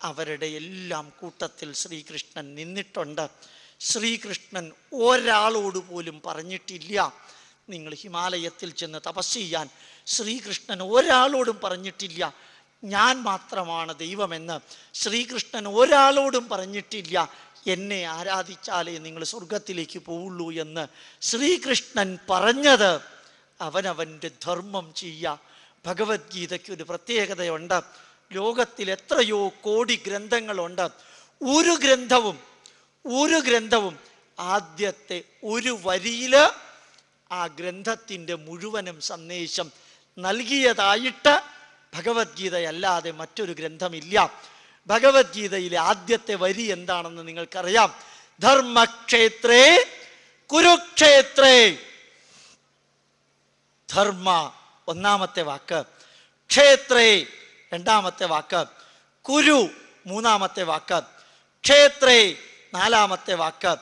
അവരുടെ എല്ലാം കൂട്ടത്തിൽ ശ്രീകൃഷ്ണൻ നിന്നിട്ടുണ്ട്. ശ്രീകൃഷ്ണൻ ഒരാളോട് പോലും പറഞ്ഞിട്ടില്ല. നിങ്ങൾ ഹിമാലയത്തിൽ ചെന്ന് തപസ് ചെയ്യാൻ ശ്രീകൃഷ്ണൻ ഒരാളോടും പറഞ്ഞിട്ടില്ല. ഞാൻ മാത്രമാണ് ദൈവമെന്ന് ശ്രീകൃഷ്ണൻ ഒരാളോടും പറഞ്ഞിട്ടില്ല. എന്നെ ആരാധിച്ചാലേ നിങ്ങൾ സ്വർഗത്തിലേക്ക് പോവുള്ളൂ എന്ന് ശ്രീകൃഷ്ണൻ പറഞ്ഞത്. അവനവന്റെ ധർമ്മം ചെയ്യുക. ഭഗവത്ഗീതയ്ക്ക് ഒരു പ്രത്യേകതയുണ്ട്. ലോകത്തിൽ എത്രയോ കോടി ഗ്രന്ഥങ്ങളുണ്ട്. ഒരു ഗ്രന്ഥവും ഒരു ഗ്രന്ഥവും ആദ്യത്തെ ഒരു വരിയിൽ ആ ഗ്രന്ഥത്തിന്റെ മുഴുവനും സന്ദേശം നൽകിയതായിട്ട് ഭഗവത്ഗീതയല്ലാതെ മറ്റൊരു ഗ്രന്ഥമില്ല. ഭഗവത്ഗീതയിലെ ആദ്യത്തെ വരി എന്താണെന്ന് നിങ്ങൾക്കറിയാം. ധർമ്മക്ഷേത്രേ കുരുക്ഷേത്രേ. ധർമ്മ ഒന്നാമത്തെ വാക്ക്. ക്ഷേത്രേ രണ്ടാമത്തെ വാക്ക്. കുരു മൂന്നാമത്തെ വാക്ക്. ക്ഷേത്രേ നാലാമത്തെ വാക്ക്.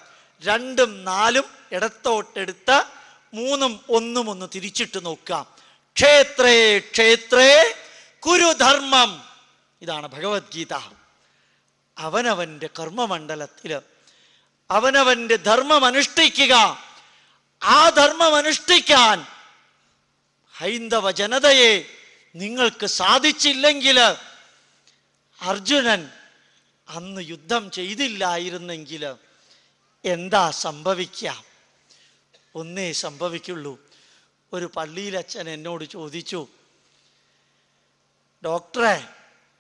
രണ്ടും നാലും ഇടത്തോട്ടെടുത്ത് മൂന്നും ഒന്നും ഒന്ന് തിരിച്ചിട്ട് നോക്കാം ക്ഷേത്രേ ക്ഷേത്രേ കുരുധർമ്മം. ഇതാണ് ഭഗവത്ഗീത. അവനവന്റെ കർമ്മമണ്ഡലത്തിൽ അവനവന്റെ ധർമ്മം അനുഷ്ഠിക്കുക. ആ ധർമ്മം അനുഷ്ഠിക്കാൻ ഹൈന്ദവ ജനതയെ നിങ്ങൾക്ക് സാധിച്ചില്ലെങ്കിൽ അർജുനൻ അന്ന് യുദ്ധം ചെയ്തില്ലായിരുന്നെങ്കിൽ എന്താ സംഭവിക്കുക ഒന്നേ സംഭവിക്കുള്ളൂ. ഒരു പള്ളിയിലച്ഛൻ എന്നോട് ചോദിച്ചു ഡോക്ടറെ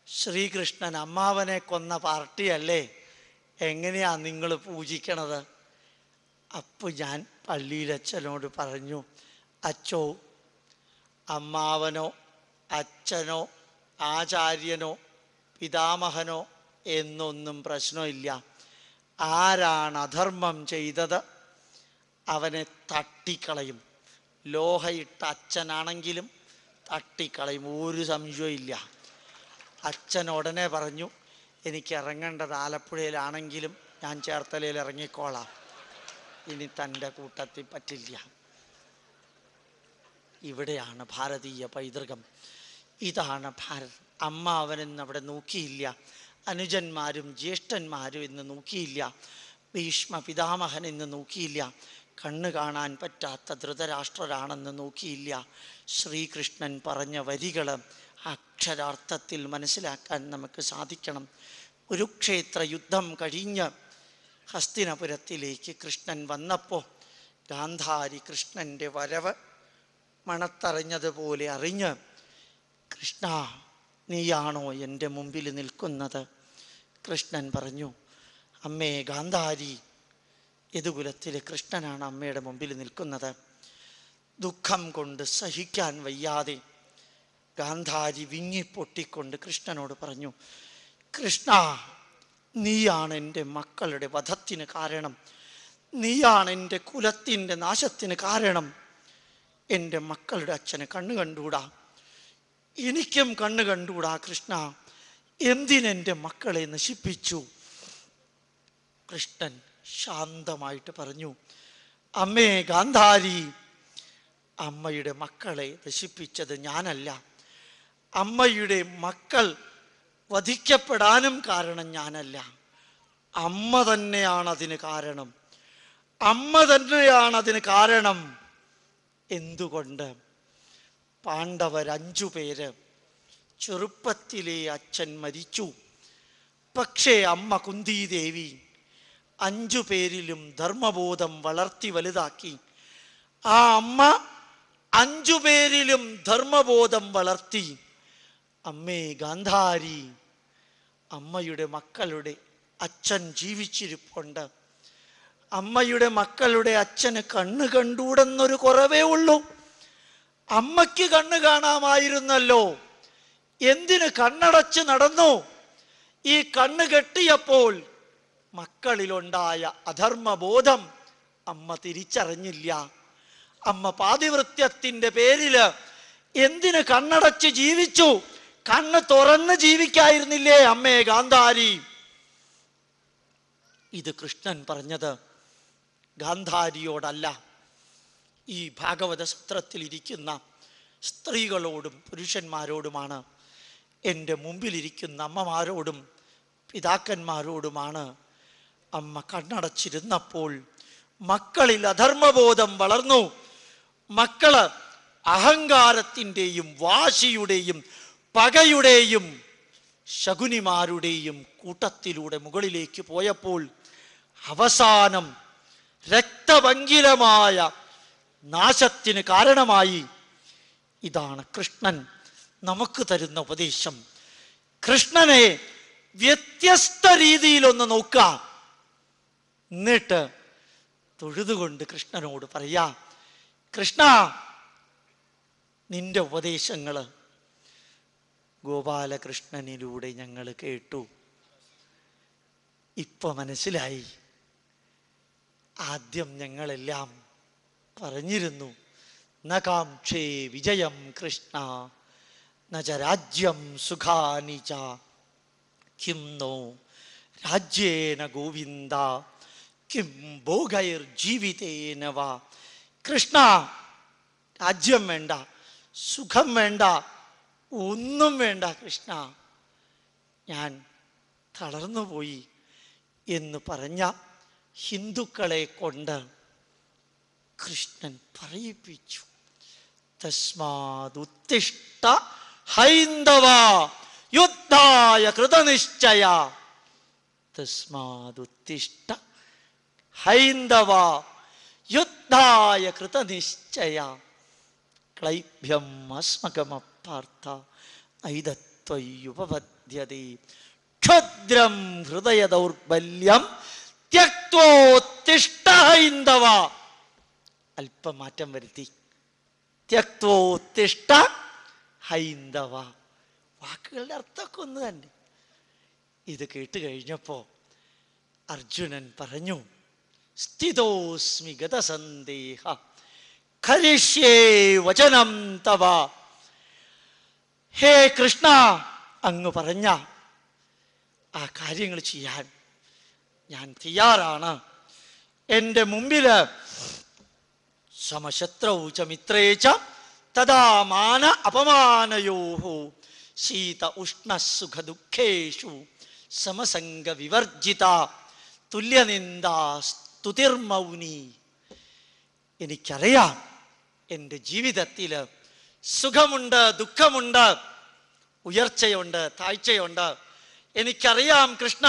ശ്രീകൃഷ്ണൻ അമ്മാവനെ കൊന്ന പാർട്ടിയല്ലേ? എങ്ങനെയാ നിങ്ങൾ പൂജിക്കണത്? അപ്പോൾ ഞാൻ പള്ളിയിലച്ഛനോട് പറഞ്ഞു അച്ചോ അമ്മാവനോ അച്ഛനോ ആചാര്യനോ പിതാമഹനോ എന്നൊന്നും പ്രശ്നമില്ല. ആരാണ് അധർമ്മം ചെയ്തത്? അവനെ തട്ടിക്കളയും. ലോഹയിട്ട അച്ഛനാണെങ്കിലും തട്ടിക്കളയും. ഒരു സംശയമില്ല അച്ഛൻ ഉടനെ പറഞ്ഞു എനിക്ക് ഇറങ്ങേണ്ടത് ആലപ്പുഴയിലാണെങ്കിലും ഞാൻ ചേർത്തലയിൽ ഇറങ്ങിക്കോളാം. ഇനി തന്റെ കൂട്ടത്തിൽ പറ്റില്ല. ഇവിടെയാണ് ഭാരതീയ പൈതൃകം. ഇതാണ് ഭാരതം. അമ്മ അവനെന്ന് അവിടെ നോക്കിയില്ല. അനുജന്മാരും ജ്യേഷ്ഠന്മാരും ഇന്ന് നോക്കിയില്ല. ഭീഷ്മ പിതാമഹൻ എന്ന് നോക്കിയില്ല. കണ്ണു കാണാൻ പറ്റാത്ത ധൃതരാഷ്ട്രരാണെന്ന് നോക്കിയില്ല. ശ്രീകൃഷ്ണൻ പറഞ്ഞ വരികൾ അക്ഷരാർത്ഥത്തിൽ മനസ്സിലാക്കാൻ നമുക്ക് സാധിക്കണം. കുരുക്ഷേത്ര യുദ്ധം കഴിഞ്ഞ് ഹസ്തിനപുരത്തിലേക്ക് കൃഷ്ണൻ വന്നപ്പോൾ ഗാന്ധാരി കൃഷ്ണന്റെ വരവ് മണത്തറിഞ്ഞതുപോലെ അറിഞ്ഞ് കൃഷ്ണ നീയാണോ എന്റെ മുമ്പിൽ നിൽക്കുന്നത്? കൃഷ്ണൻ പറഞ്ഞു അമ്മേ ഗാന്ധാരി യദുകുലത്തിലെ കൃഷ്ണനാണ് അമ്മയുടെ മുമ്പിൽ നിൽക്കുന്നത്. ദുഃഖം കൊണ്ട് സഹിക്കാൻ വയ്യാതെ ഗാന്ധാരി വിങ്ങിപ്പൊട്ടിക്കൊണ്ട് കൃഷ്ണനോട് പറഞ്ഞു കൃഷ്ണ നീയാണ് എന്റെ മക്കളുടെ വധത്തിന് കാരണം. നീയാണ് എന്റെ കുലത്തിന്റെ നാശത്തിന് കാരണം. എന്റെ മക്കളുടെ അച്ഛന് കണ്ണു കണ്ടുകൂടാ എനിക്കും കണ്ണു കണ്ടുകൂടാ കൃഷ്ണ. എന്തിനെന്റെ മക്കളെ നശിപ്പിച്ചു? കൃഷ്ണൻ ശാന്തമായിട്ട് പറഞ്ഞു അമ്മേ ഗാന്ധാരി അമ്മയുടെ മക്കളെ നശിപ്പിച്ചത് ഞാനല്ല. അമ്മയുടെ മക്കൾ വധിക്കപ്പെടാനും കാരണം ഞാനല്ല. അമ്മ തന്നെയാണ് അതിന് കാരണം. അമ്മ തന്നെയാണ് അതിന് കാരണം. എന്തുകൊണ്ട്? പാണ്ഡവർ അഞ്ചു പേര് ചെറുപ്പത്തിലെ അച്ഛൻ മരിച്ചു. പക്ഷേ അമ്മ കുന്തിദേവി അഞ്ചു പേരിലും ധർമ്മബോധം വളർത്തി വലുതാക്കി. ആ അമ്മ അഞ്ചു പേരിലും ധർമ്മബോധം വളർത്തി. അമ്മേ ഗാന്ധാരി അമ്മയുടെ മക്കളുടെ അച്ഛൻ ജീവിച്ചിരിപ്പുണ്ട്. അമ്മയുടെ മക്കളുടെ അച്ഛന് കണ്ണ് കണ്ടൂടെന്നൊരു കുറവേ ഉള്ളൂ. അമ്മയ്ക്ക് കണ്ണ് കാണാമായിരുന്നല്ലോ. എന്തിന് കണ്ണടച്ച് നടന്നു? ഈ കണ്ണ് കെട്ടിയപ്പോൾ മക്കളിലുണ്ടായ അധർമ്മബോധം അമ്മ തിരിച്ചറിഞ്ഞില്ല. അമ്മ പാതിവൃത്യത്തിന്റെ പേരിൽ എന്തിന് കണ്ണടച്ച് ജീവിച്ചു? കണ്ണ് തുറന്ന് ജീവിക്കായിരുന്നില്ലേ അമ്മേ ഗാന്ധാരി? ഇത് കൃഷ്ണൻ പറഞ്ഞത് ഗാന്ധാരിയോടല്ല. ഈ ഭാഗവത സത്രത്തിൽ ഇരിക്കുന്ന സ്ത്രീകളോടും പുരുഷന്മാരോടുമാണ്. എന്റെ മുമ്പിലിരിക്കുന്ന അമ്മമാരോടും പിതാക്കന്മാരോടുമാണ് അമ്മ കണ്ണടച്ചിരുന്നപ്പോൾ മക്കളിൽ അധർമ്മബോധം വളർന്നു. മക്കൾ അഹങ്കാരത്തിന്റെയും വാശിയുടെയും പകയുടെയും ശകുനിമാരുടെയും കൂട്ടത്തിലൂടെ മുകളിലേക്ക് പോയപ്പോൾ അവസാനം രക്തഭങ്കിലമായ നാശത്തിന് കാരണമായി. ഇതാണ് കൃഷ്ണൻ. നമുക്ക് തരുന്ന ഉപദേശം. കൃഷ്ണനെ വ്യത്യസ്ത രീതിയിലൊന്ന് നോക്കാം എന്നിട്ട് തൊഴുതുകൊണ്ട് കൃഷ്ണനോട് പറയാ കൃഷ്ണ നിന്റെ ഉപദേശങ്ങൾ ഗോപാലകൃഷ്ണനിലൂടെ ഞങ്ങൾ കേട്ടു. ഇപ്പൊ മനസ്സിലായി. ആദ്യം ഞങ്ങളെല്ലാം പറഞ്ഞിരുന്നു. നകാംക്ഷേ വിജയം കൃഷ്ണ. നച രാജ്യം സുഖാനിച കിം നോ രാജ്യേന ഗോവിന്ദ കിം ഭോഗൈർ ജീവിതേന വാ. കൃഷ്ണ രാജ്യം വേണ്ട സുഖം വേണ്ട ഒന്നും വേണ്ട കൃഷ്ണ. ഞാൻ തളർന്നുപോയി എന്ന് പറഞ്ഞ ഹിന്ദുക്കളെ കൊണ്ട് കൃഷ്ണൻ പറയിപ്പിച്ചു. തസ്മാതുത്തിഷ്ട ഹൈന്ദവ യുദ്ധായ കൃതനിശ്ചയ. തസ്മാതുത്തിഷ്ട ഹൈന്ദവ യുദ്ധായ കൃതനിശ്ചയ. ക്ലൈഭ്യം അസ്മകമപ്പാർത്ഥ ഐതത്വയുപപദ്യതേ ക്ഷുദ്രം ഹൃദയ ദൗർബല്യം ത്യക്തോത്തിഷ്ട ഹൈന്ദവ. അല്പം മാറ്റം വരുത്തി. ത്യക്തോത്തിഷ്ട ഹൈന്ദവ. വാക്കുകളുടെ അർത്ഥമൊക്കെ ഒന്ന് തന്നെ. ഇത് കേട്ട് കഴിഞ്ഞപ്പോൾ അർജുനൻ പറഞ്ഞു സ്ഥിതോസ്മി ഗതസന്ദേഹ ഖരിഷ്യേ വചനം തവ. ഹേ കൃഷ്ണ അങ്ങ് പറഞ്ഞ ആ കാര്യങ്ങൾ ചെയ്യാൻ ഞാൻ തയ്യാറാണ്. എന്റെ മുമ്പിൽ സമശത്രൗച മിത്രേച്ച തഥാ മാന അപമാനയോ ശീത ഉഷ്ണ സുഖ ദുഃഖേഷു സമസംഗ വിവർജിത തുല്യനിന്ദ സ്തുതിർമൗനി. എനിക്കറിയാം എന്റെ ജീവിതത്തിൽ സുഖമുണ്ട് ദുഃഖമുണ്ട് ഉയർച്ചയുണ്ട് താഴ്ചയുണ്ട് എനിക്കറിയാം കൃഷ്ണ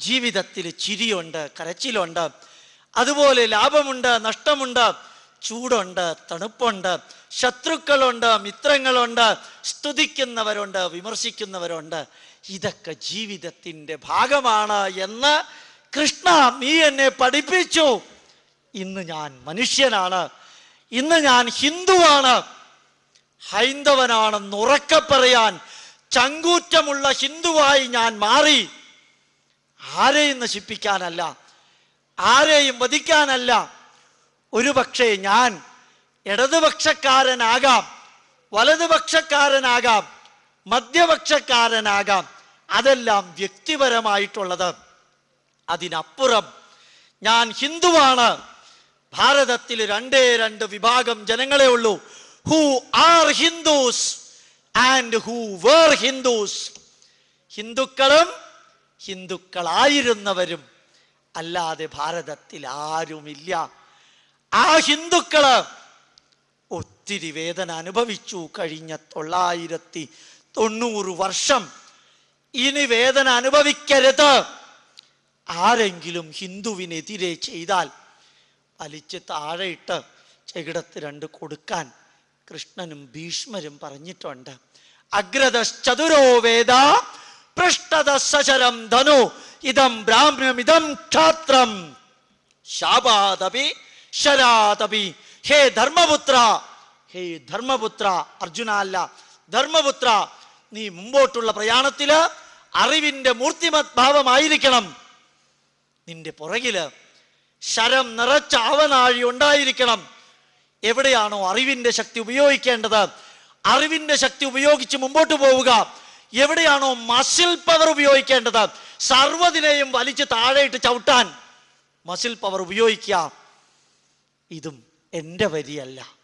ജീവിതത്തിൽ ചിരിയുണ്ട് കരച്ചിലുണ്ട്. അതുപോലെ ലാഭമുണ്ട് നഷ്ടമുണ്ട്. ചൂടുണ്ട് തണുപ്പുണ്ട് ശത്രുക്കളുണ്ട് മിത്രങ്ങളുണ്ട് സ്തുതിക്കുന്നവരുണ്ട് വിമർശിക്കുന്നവരുണ്ട്. ഇതൊക്കെ ജീവിതത്തിന്റെ ഭാഗമാണ് എന്ന് കൃഷ്ണ നീ എന്നെ പഠിപ്പിച്ചു. ഇന്ന് ഞാൻ മനുഷ്യനാണ്. ഇന്ന് ഞാൻ ഹിന്ദുവാണ്. ഹൈന്ദവനാണെന്ന് ഉറക്കെ പറയാൻ ചങ്കൂറ്റമുള്ള ഹിന്ദുവായി ഞാൻ മാറി. ആരെയും നശിപ്പിക്കാനല്ല ആരെയും വധിക്കാനല്ല ഒരു പക്ഷേ ഞാൻ ഇടതുപക്ഷക്കാരനാകാം വലതുപക്ഷക്കാരനാകാം മധ്യപക്ഷക്കാരനാകാം. അതെല്ലാം വ്യക്തിപരമായിട്ടുള്ളത്. അതിനപ്പുറം ഞാൻ ഹിന്ദുവാണ്. ഭാരതത്തിൽ രണ്ടേ രണ്ട് വിഭാഗം ജനങ്ങളെ ഉള്ളൂ. Who are Hindus and who were Hindus ഹിന്ദുക്കളും ഹിന്ദുക്കളായിരുന്നവരും. അല്ലാതെ ഭാരതത്തിൽ ആരുമില്ല. ആ ഹിന്ദുക്കൾ ഒത്തിരി വേദന അനുഭവിച്ചു കഴിഞ്ഞ തൊള്ളായിരത്തി തൊണ്ണൂറ് വർഷം. ഇനി വേദന അനുഭവിക്കരുത്. ആരെങ്കിലും ഹിന്ദുവിനെതിരെ ചെയ്താൽ വലിച്ച് താഴെയിട്ട് ചെകിടത്ത് രണ്ട് കൊടുക്കാൻ കൃഷ്ണനും ഭീഷ്മരും പറഞ്ഞിട്ടുണ്ട്. അഗ്രതശ്ചതുരോ വേദ പൃഷ്ടതശരം ധനു. ഇതം ബ്രാഹ്മ്യമിതം ക്ഷാത്രം. ശാപാദപി ശരാദപി ഹേ ധർമ്മപുത്ര. ഹേ ധർമ്മപുത്ര. അർജുന അല്ല. ധർമ്മപുത്ര നീ മുമ്പോട്ടുള്ള പ്രയാണത്തിൽ അറിവിന്റെ മൂർത്തിമത് ഭാവമായിരിക്കണം നിന്റെ പുറകിൽ ശരം നിറച്ച ആവനാഴി ഉണ്ടായിരിക്കണം. എവിടെയാണോ അറിവിന്റെ ശക്തി ഉപയോഗിക്കേണ്ടത്? അറിവിന്റെ ശക്തി ഉപയോഗിച്ച് മുമ്പോട്ട് പോവുക. എവിടെയാണോ മസിൽ പവർ ഉപയോഗിക്കേണ്ടത്? സർവതിനെയും വലിച്ച് താഴെയിട്ട് ചവിട്ടാൻ മസിൽ പവർ ഉപയോഗിക്കുക. ഇതും എന്റെ വരിയല്ല.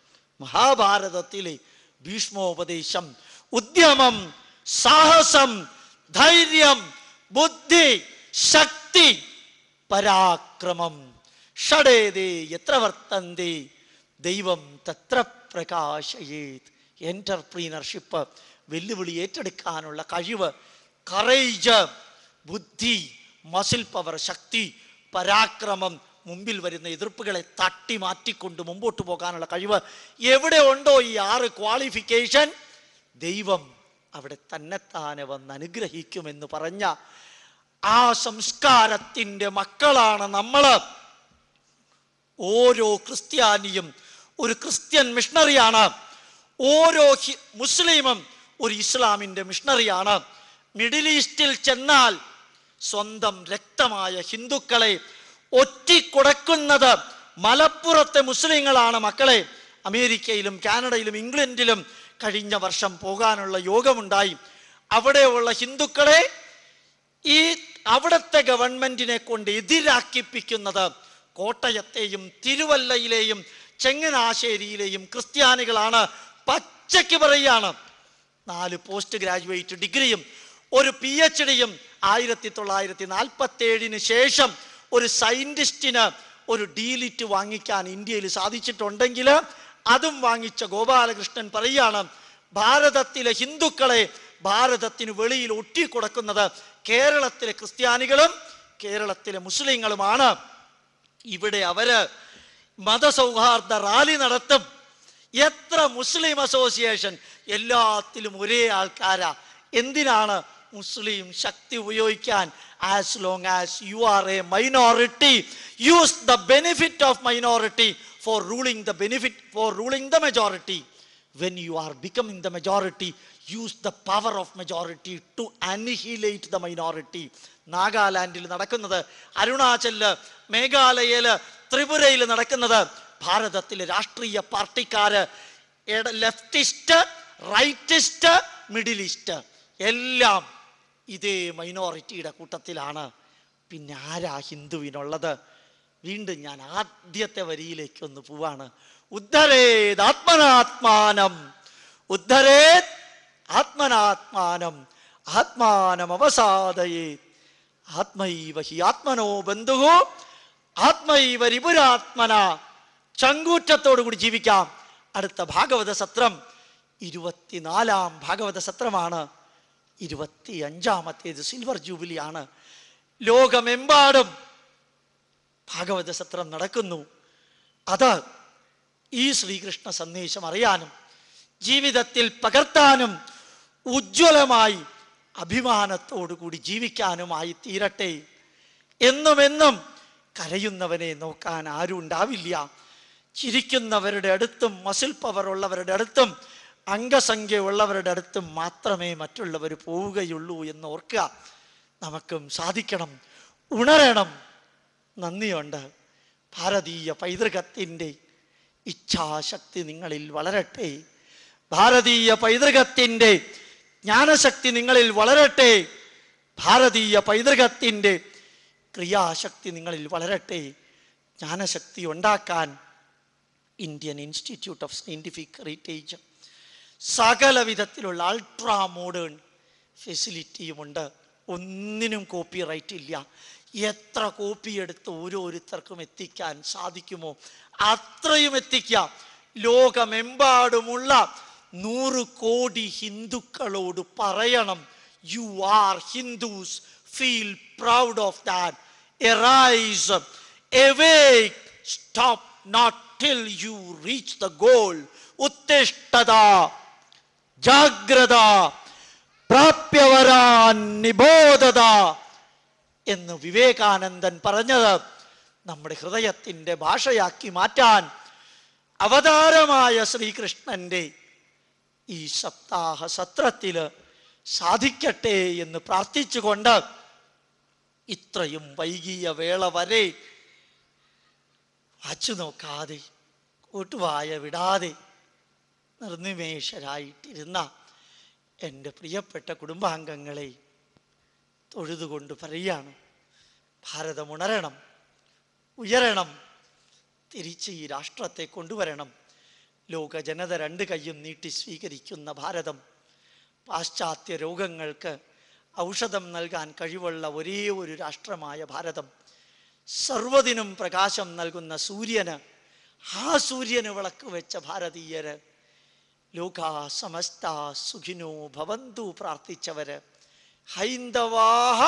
മഹാഭാരതത്തിലെ ഭീഷ്മോപദേശം ഉദ്യമം സാഹസം ധൈര്യം ബുദ്ധി ശക്തി പരാക്രമം. ഷടേതേ എത്ര വർത്തന്തേ? ദൈവം തത്ര പ്രകാശയേത്. എന്റർപ്രീനർഷിപ്പ് വെല്ലുവിളി ഏറ്റെടുക്കാനുള്ള കഴിവ് കറേജ് ബുദ്ധി മസിൽ പവർ ശക്തി പരാക്രമം മുമ്പിൽ വരുന്ന എതിർപ്പുകളെ തട്ടി മാറ്റിക്കൊണ്ട് മുമ്പോട്ട് പോകാനുള്ള കഴിവ് എവിടെ ഉണ്ടോ ഈ ആറ് ക്വാളിഫിക്കേഷൻ ദൈവം അവിടെ തന്നെത്താനെ വന്ന് അനുഗ്രഹിക്കുമെന്ന് പറഞ്ഞ ആ സംസ്കാരത്തിന്റെ മക്കളാണ് നമ്മൾ ഓരോ ക്രിസ്ത്യാനിയും ഒരു ക്രിസ്ത്യൻ മിഷണറിയാണ് ഓരോ മുസ്ലിമും ഒരു ഇസ്ലാമിന്റെ മിഷണറിയാണ് മിഡിൽ ഈസ്റ്റിൽ ചെന്നാൽ സ്വന്തം രക്തമായ ഹിന്ദുക്കളെ ഒറ്റിക്കുടക്കുന്നത് മലപ്പുറത്തെ മുസ്ലിങ്ങളാണ് മക്കളെ. അമേരിക്കയിലും കാനഡയിലും ഇംഗ്ലണ്ടിലും കഴിഞ്ഞ വർഷം പോകാനുള്ള യോഗമുണ്ടായി. അവിടെയുള്ള ഹിന്ദുക്കളെ ഈ അവിടുത്തെ ഗവൺമെന്റിനെ കൊണ്ട് എതിരാക്കിപ്പിക്കുന്നത് കോട്ടയത്തെയും തിരുവല്ലയിലെയും ചെങ്ങനാശ്ശേരിയിലെയും ക്രിസ്ത്യാനികളാണ്. പച്ചയ്ക്ക് പറയുകയാണ്. നാല് പോസ്റ്റ് ഗ്രാജുവേറ്റ് ഡിഗ്രിയും ഒരു പി എച്ച് ഡിയും ആയിരത്തി തൊള്ളായിരത്തി നാൽപ്പത്തി ഏഴിന് ശേഷം ഒരു സയന്റിസ്റ്റിന് ഒരു ഡീലിറ്റ് വാങ്ങിക്കാൻ ഇന്ത്യയിൽ സാധിച്ചിട്ടുണ്ടെങ്കിൽ അതും വാങ്ങിച്ച ഗോപാലകൃഷ്ണൻ പറയുകയാണ് ഭാരതത്തിലെ ഹിന്ദുക്കളെ ഭാരതത്തിന് വെളിയിൽ ഒട്ടിക്കൊടുക്കുന്നത് കേരളത്തിലെ ക്രിസ്ത്യാനികളും കേരളത്തിലെ മുസ്ലിങ്ങളുമാണ്. ഇവിടെ അവർ മതസൗഹാർദ്ദ റാലി നടത്തും. എത്ര മുസ്ലിം അസോസിയേഷൻ എല്ലാത്തിലും ഒരേ ആൾക്കാരാ. എന്തിനാണ് മുസ്ലിം ശക്തി ഉപയോഗിക്കാൻ as long as you are a minority use the benefit of minority for ruling the benefit for ruling the majority when you are becoming the majority use the power of majority to annihilate the minority നാഗാലാൻഡിൽ നടക്കുന്നത് അരുണാചലിൽ മേഘാലയയിൽ ത്രിപുരയിൽ നടക്കുന്നത്. ഭാരതത്തിലെ രാഷ്ട്രീയ പാർട്ടിക്കാര് leftist rightist middle east എല്ലാം ഇതേ മൈനോറിറ്റിയുടെ കൂട്ടത്തിലാണ് പിന്നെ ആരാ ഹിന്ദുവിനുള്ളത്? വീണ്ടും ഞാൻ ആദ്യത്തെ വരിയിലേക്ക് ഒന്ന് പോവാണ്. ഉദ്ധരേത് ആത്മനാത്മാനം. ഉദ്ധരേത് ആത്മനാത്മാനം. ആത്മാനം അവസാദയേ. ആത്മൈവ ഹി ആത്മനോ ബന്ധു ആത്മൈവ രിപുരാത്മന. ചങ്കൂറ്റത്തോടു കൂടി ജീവിക്കാം. അടുത്ത ഭാഗവത സത്രം ഇരുപത്തിനാലാം ഭാഗവത സത്രമാണ്. ഇരുപത്തി അഞ്ചാമത്തേത് സിൽവർ ജൂബിലിയാണ് ലോകമെമ്പാടും ഭാഗവത സത്രം നടക്കുന്നു. അത് ഈ ശ്രീകൃഷ്ണ സന്ദേശം അറിയാനും ജീവിതത്തിൽ പകർത്താനും ഉജ്ജ്വലമായി അഭിമാനത്തോടുകൂടി ജീവിക്കാനുമായി തീരട്ടെ. എന്നുമെന്നും കരയുന്നവനെ നോക്കാൻ ആരും ഉണ്ടാവില്ല ചിരിക്കുന്നവരുടെ അടുത്തും മസിൽ പവർ ഉള്ളവരുടെ അടുത്തും അംഗസംഖ്യ ഉള്ളവരുടെ അടുത്തും മാത്രമേ മറ്റുള്ളവർ പോവുകയുള്ളൂ എന്ന് ഓർക്കുക. നമുക്കും സാധിക്കണം. ഉണരണം. നന്ദിയുണ്ട്. ഭാരതീയ പൈതൃകത്തിന്റെ ഇച്ഛാശക്തി നിങ്ങളിൽ വളരട്ടെ. ഭാരതീയ പൈതൃകത്തിന്റെ ജ്ഞാനശക്തി നിങ്ങളിൽ വളരട്ടെ. ഭാരതീയ പൈതൃകത്തിന്റെ ക്രിയാശക്തി നിങ്ങളിൽ വളരട്ടെ. ജ്ഞാനശക്തി ഉണ്ടാക്കാൻ Indian institute of scientific heritage സകല വിധത്തിലുള്ള അൾട്രാ മോഡേൺ ഫെസിലിറ്റിയുമുണ്ട് ഒന്നിനും കോപ്പി റൈറ്റ് ഇല്ല. എത്ര കോപ്പി എടുത്ത് ഓരോരുത്തർക്കും എത്തിക്കാൻ സാധിക്കുമോ? അത്രയും എത്തിക്കാം ലോകമെമ്പാടുമുള്ള നൂറ് കോടി ഹിന്ദുക്കളോട് പറയണം. You are Hindus feel proud of that arise awake stop not till you reach the goal ഉത്തിഷ്ഠത. ജാഗ്രത പ്രാപ്യവരാൻ നിബോധത എന്ന് വിവേകാനന്ദൻ പറഞ്ഞത് നമ്മുടെ ഹൃദയത്തിന്റെ ഭാഷയാക്കി മാറ്റാൻ അവതാരമായ ശ്രീകൃഷ്ണന്റെ ഈ സപ്താഹ സത്രത്തിൽ സാധിക്കട്ടെ എന്ന് പ്രാർത്ഥിച്ചുകൊണ്ട് ഇത്രയും വൈകിയ വേള വരെ വച്ചു നോക്കാതെ കൂട്ടുവായ വിടാതെ നിർനിമേഷരായിട്ടിരുന്ന എന്റെ പ്രിയപ്പെട്ട കുടുംബാംഗങ്ങളെ തൊഴുതുകൊണ്ട് പറയാണ് ഭാരതം ഉണരണം ഉയരണം തിരിച്ച് ഈ രാഷ്ട്രത്തെ കൊണ്ടുവരണം. ലോക ജനത രണ്ട് കൈയും നീട്ടി സ്വീകരിക്കുന്ന ഭാരതം. പാശ്ചാത്യ രോഗങ്ങൾക്ക് ഔഷധം നൽകാൻ കഴിവുള്ള ഒരേ ഒരു രാഷ്ട്രമായ ഭാരതം. സർവതിനും പ്രകാശം നൽകുന്ന സൂര്യന് ആ സൂര്യന് വിളക്ക് വെച്ച ഭാരതീയര് ലോകാ സമസ്ത സുഖിനോ ഭവന്തു പ്രാർത്ഥിച്ചവര്. ഹൈന്ദവാഹ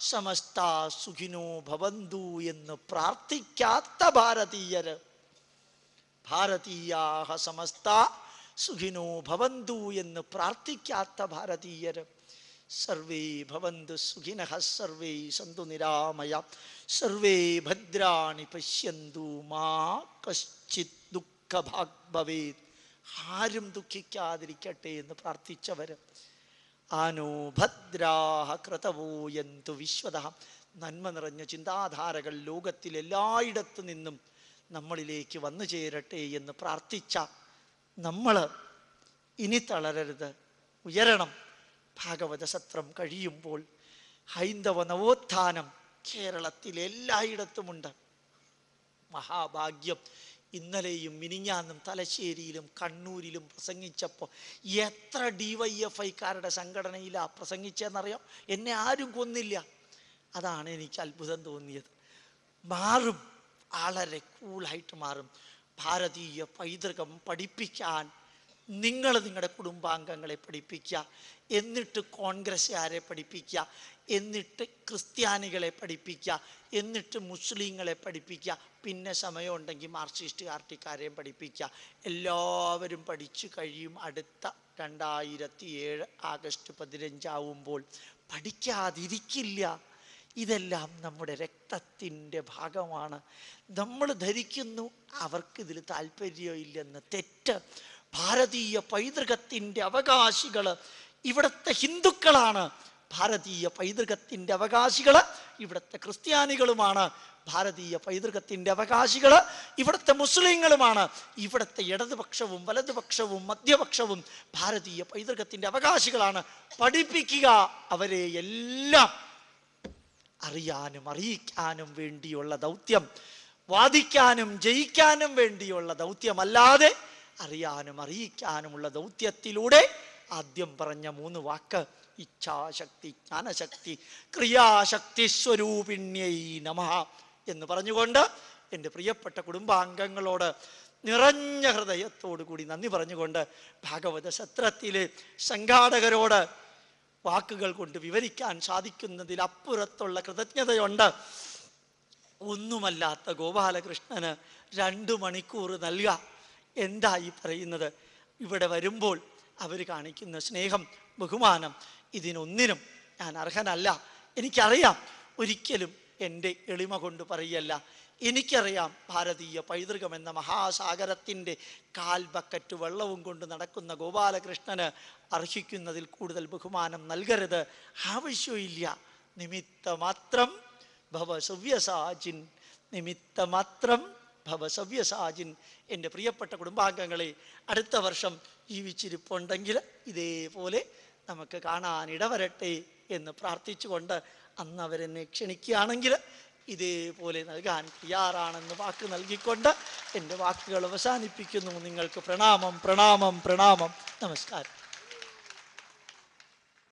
സമസ്ത സുഖിനോ ഭവന്തു എന്ന് പ്രാർത്ഥിക്കാത്ത ഭാരതീയര്. ഭാരതീയാഹ സമസ്ത സുഖിനോ ഭവന്തു എന്ന് പ്രാർത്ഥിക്കാത്ത ഭാരതീയര്. സർവേ ഭവന്തു സുഖിന സർവേ സന്തു നിരാമയ. സർവേ ഭദ്രാണി പശ്യന്തു മാ കശ്ചിത് ദുഃഖഭാഗ് ഭവേത് ആരും ദുഃഖിക്കാതിരിക്കട്ടെ എന്ന് പ്രാർത്ഥിച്ചവർ ആനോ ഭദ്രാഹ ക്രതവോ എന്തു വിശ്വത. നന്മ നിറഞ്ഞ ചിന്താധാരകൾ ലോകത്തിൽ എല്ലായിടത്തു നിന്നും നമ്മളിലേക്ക് വന്നു ചേരട്ടെ എന്ന് പ്രാർത്ഥിച്ച നമ്മൾ ഇനി തളരരുത്. ഉയരണം. ഭാഗവത സത്രം കഴിയുമ്പോൾ ഹൈന്ദവ നവോത്ഥാനം കേരളത്തിൽ എല്ലായിടത്തുമുണ്ട്. മഹാഭാഗ്യം. ഇന്നലെയും മിനിഞ്ഞാന്നും തലശ്ശേരിയിലും കണ്ണൂരിലും പ്രസംഗിച്ചപ്പോൾ എത്ര ഡി വൈ എഫ് ഐക്കാരുടെ സംഘടനയിലാണ് പ്രസംഗിച്ചതെന്നറിയാം എന്നെ ആരും കൊന്നില്ല. അതാണ് എനിക്ക് അത്ഭുതം തോന്നിയത്. മാറും. വളരെ കൂളായിട്ട് മാറും. ഭാരതീയ പൈതൃകം പഠിപ്പിക്കാൻ നിങ്ങൾ നിങ്ങളുടെ കുടുംബാംഗങ്ങളെ പഠിപ്പിക്കുക എന്നിട്ട് കോൺഗ്രസ്സുകാരെ പഠിപ്പിക്കുക എന്നിട്ട് ക്രിസ്ത്യാനികളെ പഠിപ്പിക്കുക എന്നിട്ട് മുസ്ലിങ്ങളെ പഠിപ്പിക്കുക പിന്നെ സമയമുണ്ടെങ്കിൽ മാർക്സിസ്റ്റ് പാർട്ടിക്കാരെയും പഠിപ്പിക്കുക എല്ലാവരും പഠിച്ചു കഴിയും അടുത്ത രണ്ടായിരത്തി ഏഴ് ആഗസ്റ്റ് പതിനഞ്ചാവുമ്പോൾ. പഠിക്കാതിരിക്കില്ല. ഇതെല്ലാം നമ്മുടെ രക്തത്തിന്റെ ഭാഗമാണ്. നമ്മൾ ധരിക്കുന്നു. അവർക്കിതിൽ താല്പര്യമില്ലെന്ന് തെറ്റ്. ഭാരതീയ പൈതൃകത്തിന്റെ അവകാശികൾ ഇവിടുത്തെ ഹിന്ദുക്കളാണ്. ഭാരതീയ പൈതൃകത്തിന്റെ അവകാശികൾ ഇവിടുത്തെ ക്രിസ്ത്യാനികളുമാണ്. ഭാരതീയ പൈതൃകത്തിന്റെ അവകാശികൾ ഇവിടുത്തെ മുസ്ലിങ്ങളുമാണ്. ഇവിടുത്തെ ഇടതുപക്ഷവും വലതുപക്ഷവും മധ്യപക്ഷവും ഭാരതീയ പൈതൃകത്തിന്റെ അവകാശികളാണ്. പഠിപ്പിക്കുക അവരെ എല്ലാം. അറിയാനും അറിയിക്കാനും വേണ്ടിയുള്ള ദൗത്യം. വാദിക്കാനും ജയിക്കാനും വേണ്ടിയുള്ള ദൗത്യമല്ലാതെ അറിയാനും അറിയിക്കാനുമുള്ള ദൗത്യത്തിലൂടെ ആദ്യം പറഞ്ഞ മൂന്ന് വാക്ക്. ഇച്ഛാശക്തി ജ്ഞാനശക്തി ക്രിയാശക്തി സ്വരൂപിണ്യൈ നമ എന്ന് പറഞ്ഞുകൊണ്ട് എന്റെ പ്രിയപ്പെട്ട കുടുംബാംഗങ്ങളോട് നിറഞ്ഞ ഹൃദയത്തോടു കൂടി നന്ദി പറഞ്ഞുകൊണ്ട് ഭാഗവത സത്രത്തിലെ സംഘാടകരോട് വാക്കുകൾ കൊണ്ട് വിവരിക്കാൻ സാധിക്കുന്നതിൽ അപ്പുറത്തുള്ള കൃതജ്ഞതയുണ്ട്. ഒന്നുമല്ലാത്ത ഗോപാലകൃഷ്ണന് രണ്ടു മണിക്കൂർ നൽകുക എന്താ ഈ പറയുന്നത്? ഇവിടെ വരുമ്പോൾ അവർ കാണിക്കുന്ന സ്നേഹം ബഹുമാനം ഇതിനൊന്നിനും ഞാൻ അർഹനല്ല. എനിക്കറിയാം ഒരിക്കലും എന്റെ എളിമ കൊണ്ട് പറയല്ല. എനിക്കറിയാം ഭാരതീയ പൈതൃകം എന്ന മഹാസാഗരത്തിന്റെ കാൽ ബക്കറ്റ് വെള്ളവും കൊണ്ട് നടക്കുന്ന ഗോപാലകൃഷ്ണന് അർഹിക്കുന്നതിൽ കൂടുതൽ ബഹുമാനം നൽകരുത്. ആവശ്യമില്ല. നിമിത്തമാത്രം ഭവസവ്യസാജിൻ നിമിത്തമാത്രം ഭവസവ്യസാജിൻ എന്റെ പ്രിയപ്പെട്ട കുടുംബാംഗങ്ങളെ അടുത്ത വർഷം ജീവിച്ചിരിപ്പുണ്ടെങ്കിൽ ഇതേപോലെ നമുക്ക് കാണാൻ ഇടവരട്ടെ എന്ന് പ്രാർത്ഥിച്ചുകൊണ്ട് അന്ന് അവരെന്നെ ക്ഷണിക്കുകയാണെങ്കിൽ ഇതേപോലെ നൽകാൻ തയ്യാറാണെന്ന് വാക്ക് നൽകിക്കൊണ്ട് എന്റെ വാക്കുകൾ അവസാനിപ്പിക്കുന്നു. നിങ്ങൾക്ക് പ്രണാമം പ്രണാമം പ്രണാമം. നമസ്കാരം.